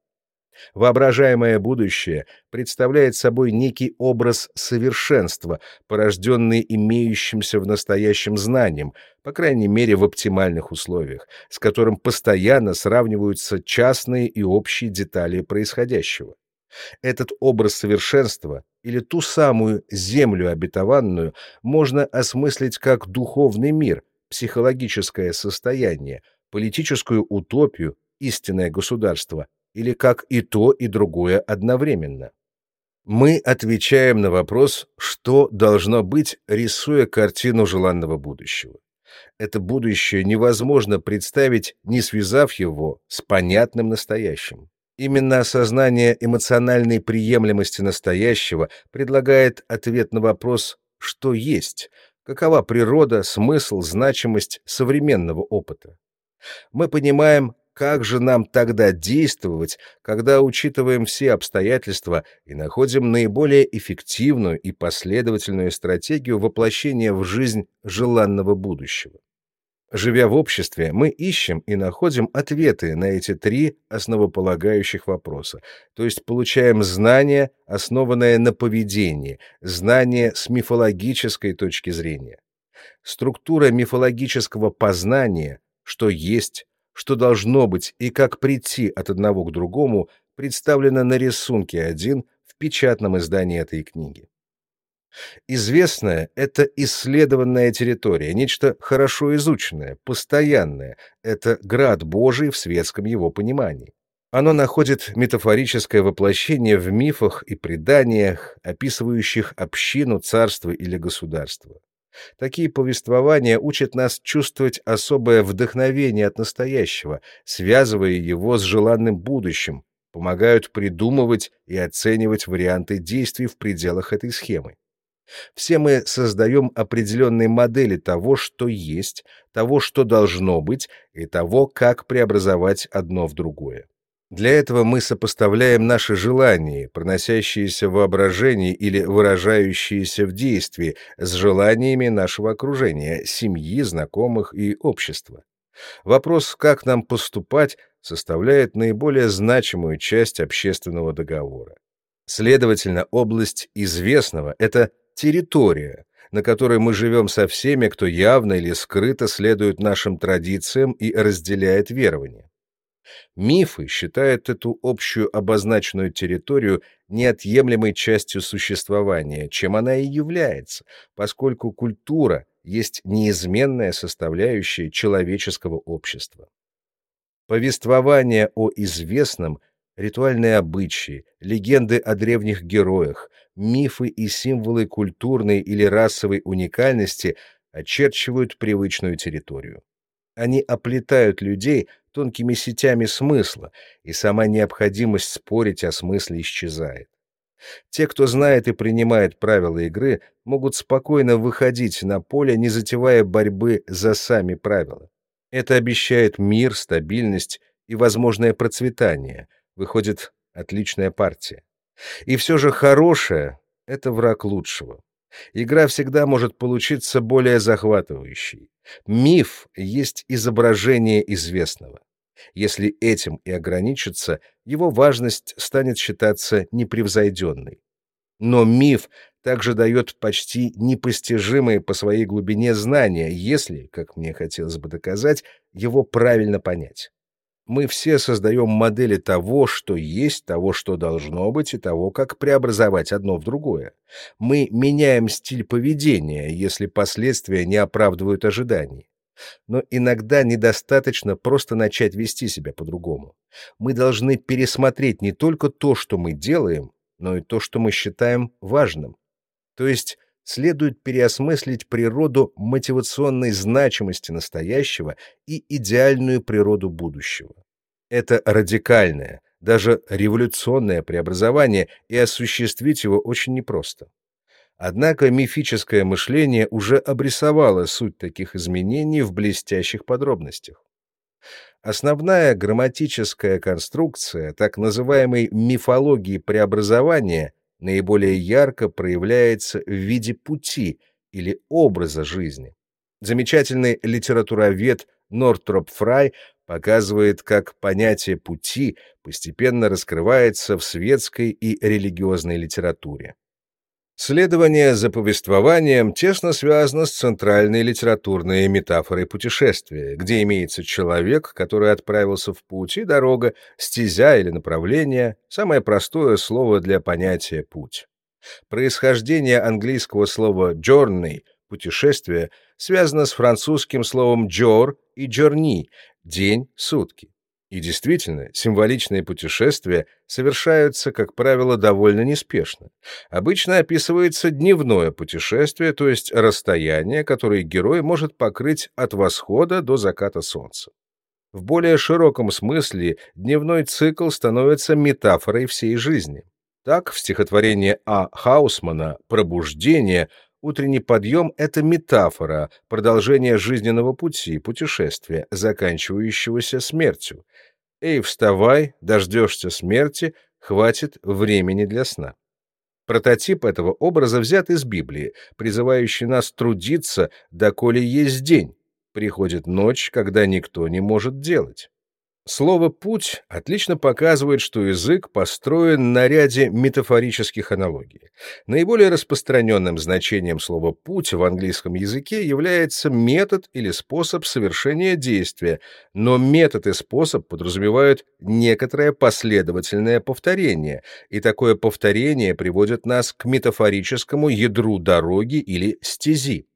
A: Воображаемое будущее представляет собой некий образ совершенства, порожденный имеющимся в настоящем знанием, по крайней мере в оптимальных условиях, с которым постоянно сравниваются частные и общие детали происходящего. Этот образ совершенства или ту самую землю обетованную можно осмыслить как духовный мир, психологическое состояние, политическую утопию, истинное государство, или как и то, и другое одновременно. Мы отвечаем на вопрос, что должно быть, рисуя картину желанного будущего. Это будущее невозможно представить, не связав его с понятным настоящим. Именно осознание эмоциональной приемлемости настоящего предлагает ответ на вопрос «что есть?», какова природа, смысл, значимость современного опыта. Мы понимаем, как же нам тогда действовать, когда учитываем все обстоятельства и находим наиболее эффективную и последовательную стратегию воплощения в жизнь желанного будущего. Живя в обществе, мы ищем и находим ответы на эти три основополагающих вопроса, то есть получаем знания, основанное на поведении, знания с мифологической точки зрения. Структура мифологического познания, что есть, что должно быть и как прийти от одного к другому, представлена на рисунке 1 в печатном издании этой книги. Известное — это исследованная территория, нечто хорошо изученное, постоянное, это град Божий в светском его понимании. Оно находит метафорическое воплощение в мифах и преданиях, описывающих общину, царство или государство. Такие повествования учат нас чувствовать особое вдохновение от настоящего, связывая его с желанным будущим, помогают придумывать и оценивать варианты действий в пределах этой схемы. Все мы создаем определенные модели того, что есть, того, что должно быть, и того, как преобразовать одно в другое. Для этого мы сопоставляем наши желания, проносящиеся в воображении или выражающиеся в действии, с желаниями нашего окружения, семьи, знакомых и общества. Вопрос, как нам поступать, составляет наиболее значимую часть общественного договора. Следовательно, область известного — это территория, на которой мы живем со всеми, кто явно или скрыто следует нашим традициям и разделяет верования. Мифы считают эту общую обозначенную территорию неотъемлемой частью существования, чем она и является, поскольку культура есть неизменная составляющая человеческого общества. Повествование о известном, ритуальные обычаи, легенды о древних героях, мифы и символы культурной или расовой уникальности очерчивают привычную территорию. Они оплетают людей тонкими сетями смысла, и сама необходимость спорить о смысле исчезает. Те, кто знает и принимает правила игры, могут спокойно выходить на поле, не затевая борьбы за сами правила. Это обещает мир, стабильность и возможное процветание. Выходит, отличная партия. И все же хорошая — это враг лучшего. Игра всегда может получиться более захватывающей. Миф есть изображение известного. Если этим и ограничиться, его важность станет считаться непревзойденной. Но миф также дает почти непостижимые по своей глубине знания, если, как мне хотелось бы доказать, его правильно понять. Мы все создаем модели того, что есть, того, что должно быть, и того, как преобразовать одно в другое. Мы меняем стиль поведения, если последствия не оправдывают ожиданий. Но иногда недостаточно просто начать вести себя по-другому. Мы должны пересмотреть не только то, что мы делаем, но и то, что мы считаем важным. То есть следует переосмыслить природу мотивационной значимости настоящего и идеальную природу будущего. Это радикальное, даже революционное преобразование, и осуществить его очень непросто. Однако мифическое мышление уже обрисовало суть таких изменений в блестящих подробностях. Основная грамматическая конструкция так называемой мифологии преобразования наиболее ярко проявляется в виде пути или образа жизни. Замечательный литературовед Нортроп Фрай показывает, как понятие пути постепенно раскрывается в светской и религиозной литературе. Следование за повествованием тесно связано с центральной литературной метафорой путешествия, где имеется человек, который отправился в путь, и дорога, стезя или направление, самое простое слово для понятия «путь». Происхождение английского слова «journey» — путешествие связано с французским словом «jour» и «journey» — день, сутки. И действительно, символичные путешествия совершаются, как правило, довольно неспешно. Обычно описывается дневное путешествие, то есть расстояние, которое герой может покрыть от восхода до заката солнца. В более широком смысле дневной цикл становится метафорой всей жизни. Так, в стихотворении А. Хаусмана «Пробуждение» Утренний подъем — это метафора, продолжение жизненного пути, путешествия, заканчивающегося смертью. Эй, вставай, дождешься смерти, хватит времени для сна. Прототип этого образа взят из Библии, призывающий нас трудиться, доколе есть день. Приходит ночь, когда никто не может делать. Слово «путь» отлично показывает, что язык построен на ряде метафорических аналогий. Наиболее распространенным значением слова «путь» в английском языке является метод или способ совершения действия, но метод и способ подразумевают некоторое последовательное повторение, и такое повторение приводит нас к метафорическому ядру дороги или стези.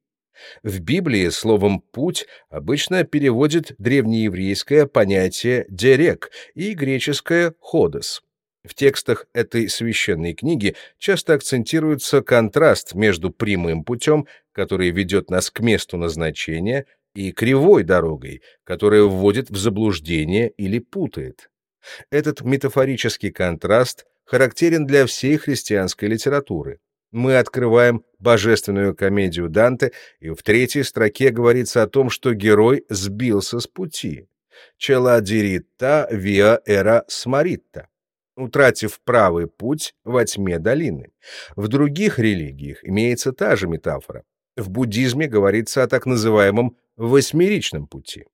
A: В Библии словом «путь» обычно переводит древнееврейское понятие «дерек» и греческое «ходос». В текстах этой священной книги часто акцентируется контраст между прямым путем, который ведет нас к месту назначения, и кривой дорогой, которая вводит в заблуждение или путает. Этот метафорический контраст характерен для всей христианской литературы. Мы открываем божественную комедию Данте, и в третьей строке говорится о том, что герой сбился с пути. «Челадирита виа эра смаритта» утратив правый путь во тьме долины. В других религиях имеется та же метафора. В буддизме говорится о так называемом восьмеричном пути.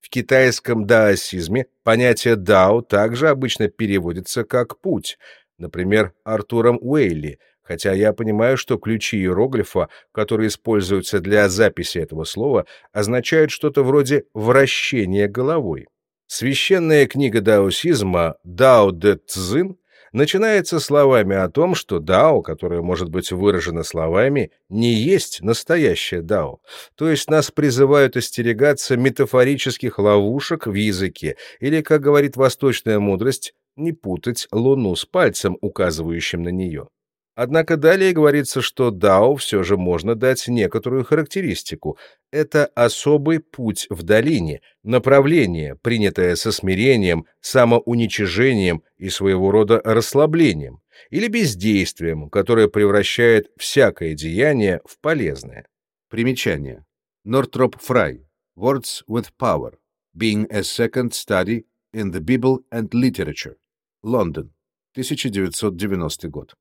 A: В китайском даосизме понятие «дао» также обычно переводится как «путь», например, Артуром Уэйли, хотя я понимаю, что ключи иероглифа, которые используются для записи этого слова, означают что-то вроде «вращения головой». Священная книга даосизма «Дао Дэ Цзин» начинается словами о том, что дао, которое может быть выражено словами, не есть настоящее дао. То есть нас призывают остерегаться метафорических ловушек в языке, или, как говорит восточная мудрость, не путать луну с пальцем, указывающим на нее. Однако далее говорится, что дао все же можно дать некоторую характеристику. Это особый путь в долине, направление, принятое со смирением, самоуничижением и своего рода расслаблением, или бездействием, которое превращает всякое деяние в полезное.
B: Примечание. Нортроп Фрай. Words with Power. Being a Second Study in the Bible and Literature. Лондон. 1990 год.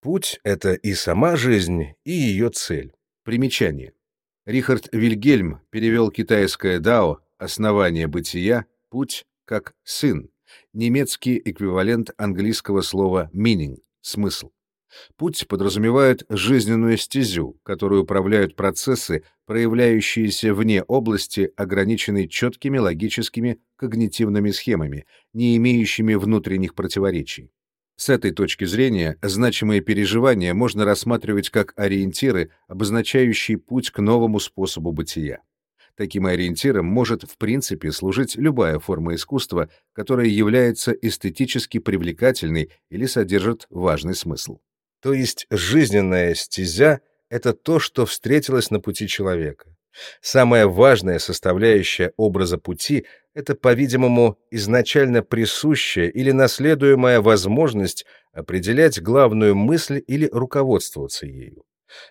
A: Путь — это и сама жизнь, и ее цель.
B: Примечание. Рихард Вильгельм перевел китайское «дао» — основание бытия, путь как «сын», немецкий эквивалент английского слова «meaning» — смысл. Путь подразумевает жизненную стезю, которую управляют процессы, проявляющиеся вне области, ограниченной четкими логическими когнитивными схемами, не имеющими внутренних противоречий. С этой точки зрения значимые переживания можно рассматривать как ориентиры, обозначающие путь к новому способу бытия. Таким ориентиром может в принципе служить любая форма искусства, которая является эстетически привлекательной или содержит важный смысл.
A: То есть жизненная стезя — это то, что встретилось на пути человека. Самая важная составляющая образа пути — это, по-видимому, изначально присущая или наследуемая возможность определять главную мысль или руководствоваться ею.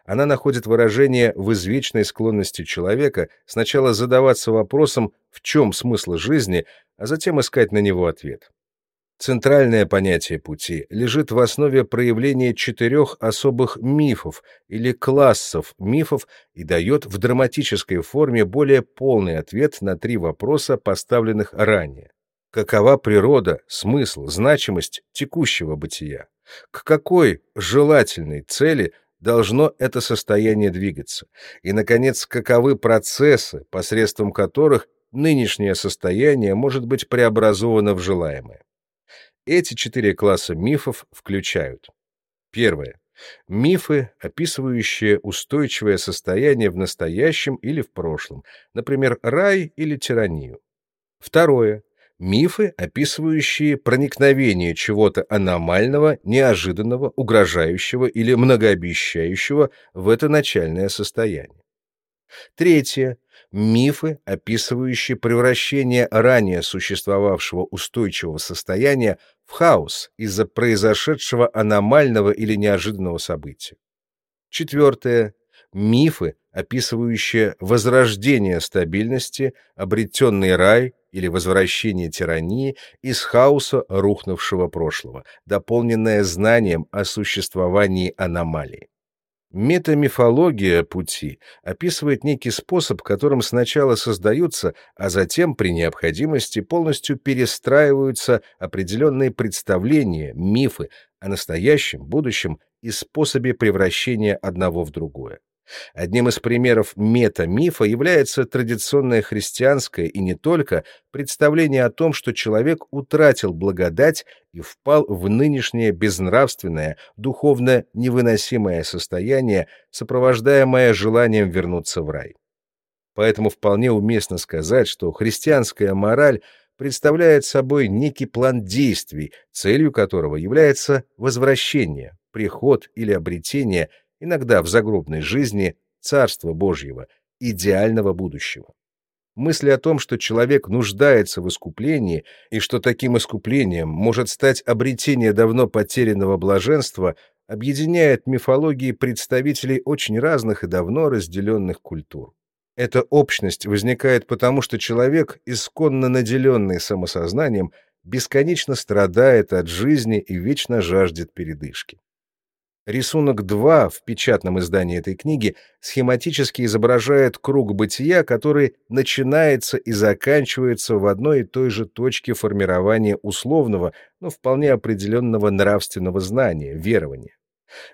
A: Она находит выражение в извечной склонности человека сначала задаваться вопросом, в чем смысл жизни, а затем искать на него ответ. Центральное понятие пути лежит в основе проявления четырех особых мифов или классов мифов и дает в драматической форме более полный ответ на три вопроса, поставленных ранее. Какова природа, смысл, значимость текущего бытия? К какой желательной цели должно это состояние двигаться? И, наконец, каковы процессы, посредством которых нынешнее состояние может быть преобразовано в желаемое? Эти четыре класса мифов включают. Первое. Мифы, описывающие устойчивое состояние в настоящем или в прошлом, например, рай или тиранию. Второе. Мифы, описывающие проникновение чего-то аномального, неожиданного, угрожающего или многообещающего в это начальное состояние. Третье мифы, описывающие превращение ранее существовавшего устойчивого состояния в хаос из-за произошедшего аномального или неожиданного события. Четвертое. Мифы, описывающие возрождение стабильности, обретенный рай или возвращение тирании из хаоса рухнувшего прошлого, дополненное знанием о существовании аномалии. Метамифология пути описывает некий способ, которым сначала создаются, а затем, при необходимости, полностью перестраиваются определенные представления, мифы о настоящем, будущем и способе превращения одного в другое. Одним из примеров метамифа является традиционное христианское и не только представление о том, что человек утратил благодать и впал в нынешнее безнравственное, духовно невыносимое состояние, сопровождаемое желанием вернуться в рай. Поэтому вполне уместно сказать, что христианская мораль представляет собой некий план действий, целью которого является возвращение, приход или обретение – иногда в загробной жизни, Царства Божьего, идеального будущего. Мысли о том, что человек нуждается в искуплении и что таким искуплением может стать обретение давно потерянного блаженства, объединяет мифологии представителей очень разных и давно разделенных культур. Эта общность возникает потому, что человек, исконно наделенный самосознанием, бесконечно страдает от жизни и вечно жаждет передышки. Рисунок 2 в печатном издании этой книги схематически изображает круг бытия, который начинается и заканчивается в одной и той же точке формирования условного, но вполне определенного нравственного знания, верования.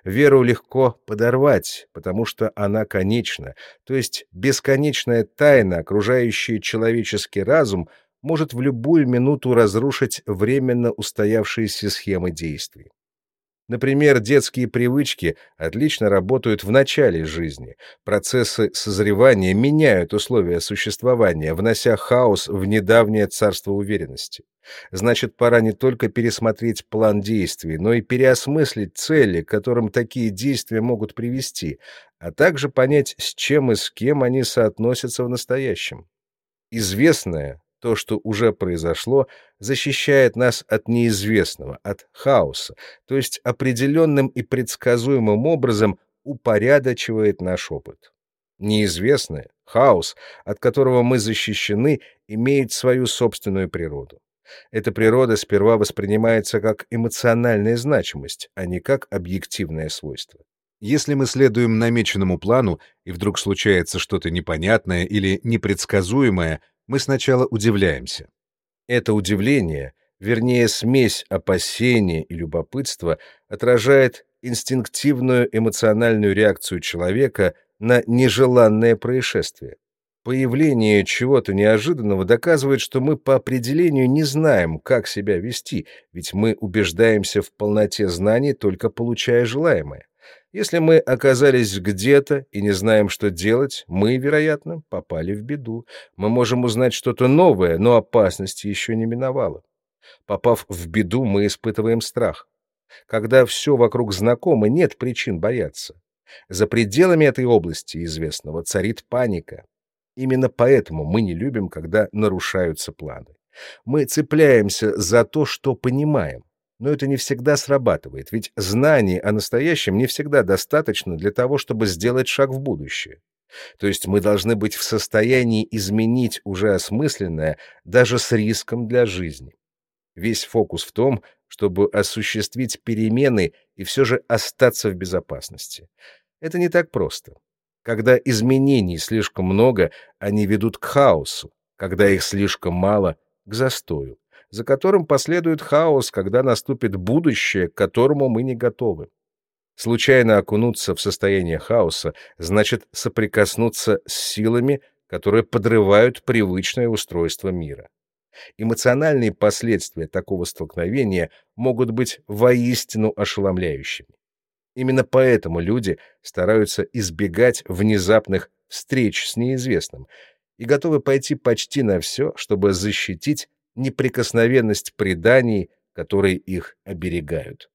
A: Веру легко подорвать, потому что она конечна, то есть бесконечная тайна, окружающая человеческий разум, может в любую минуту разрушить временно устоявшиеся схемы действий. Например, детские привычки отлично работают в начале жизни. Процессы созревания меняют условия существования, внося хаос в недавнее царство уверенности. Значит, пора не только пересмотреть план действий, но и переосмыслить цели, к которым такие действия могут привести, а также понять, с чем и с кем они соотносятся в настоящем. Известное то, что уже произошло, защищает нас от неизвестного, от хаоса, то есть определенным и предсказуемым образом упорядочивает наш опыт. Неизвестное, хаос, от которого мы защищены, имеет свою собственную природу. Эта природа сперва воспринимается как эмоциональная значимость, а не как объективное свойство. Если мы следуем намеченному плану, и вдруг случается что-то непонятное или непредсказуемое, мы сначала удивляемся. Это удивление, вернее смесь опасения и любопытства, отражает инстинктивную эмоциональную реакцию человека на нежеланное происшествие. Появление чего-то неожиданного доказывает, что мы по определению не знаем, как себя вести, ведь мы убеждаемся в полноте знаний, только получая желаемое. Если мы оказались где-то и не знаем, что делать, мы, вероятно, попали в беду. Мы можем узнать что-то новое, но опасность еще не миновала. Попав в беду, мы испытываем страх. Когда все вокруг знакомо, нет причин бояться. За пределами этой области известного царит паника. Именно поэтому мы не любим, когда нарушаются планы. Мы цепляемся за то, что понимаем. Но это не всегда срабатывает, ведь знаний о настоящем не всегда достаточно для того, чтобы сделать шаг в будущее. То есть мы должны быть в состоянии изменить уже осмысленное даже с риском для жизни. Весь фокус в том, чтобы осуществить перемены и все же остаться в безопасности. Это не так просто. Когда изменений слишком много, они ведут к хаосу, когда их слишком мало — к застою за которым последует хаос, когда наступит будущее, к которому мы не готовы. Случайно окунуться в состояние хаоса значит соприкоснуться с силами, которые подрывают привычное устройство мира. Эмоциональные последствия такого столкновения могут быть воистину ошеломляющими. Именно поэтому люди стараются избегать внезапных встреч с неизвестным и готовы пойти почти на все, чтобы защитить неприкосновенность преданий, которые их оберегают.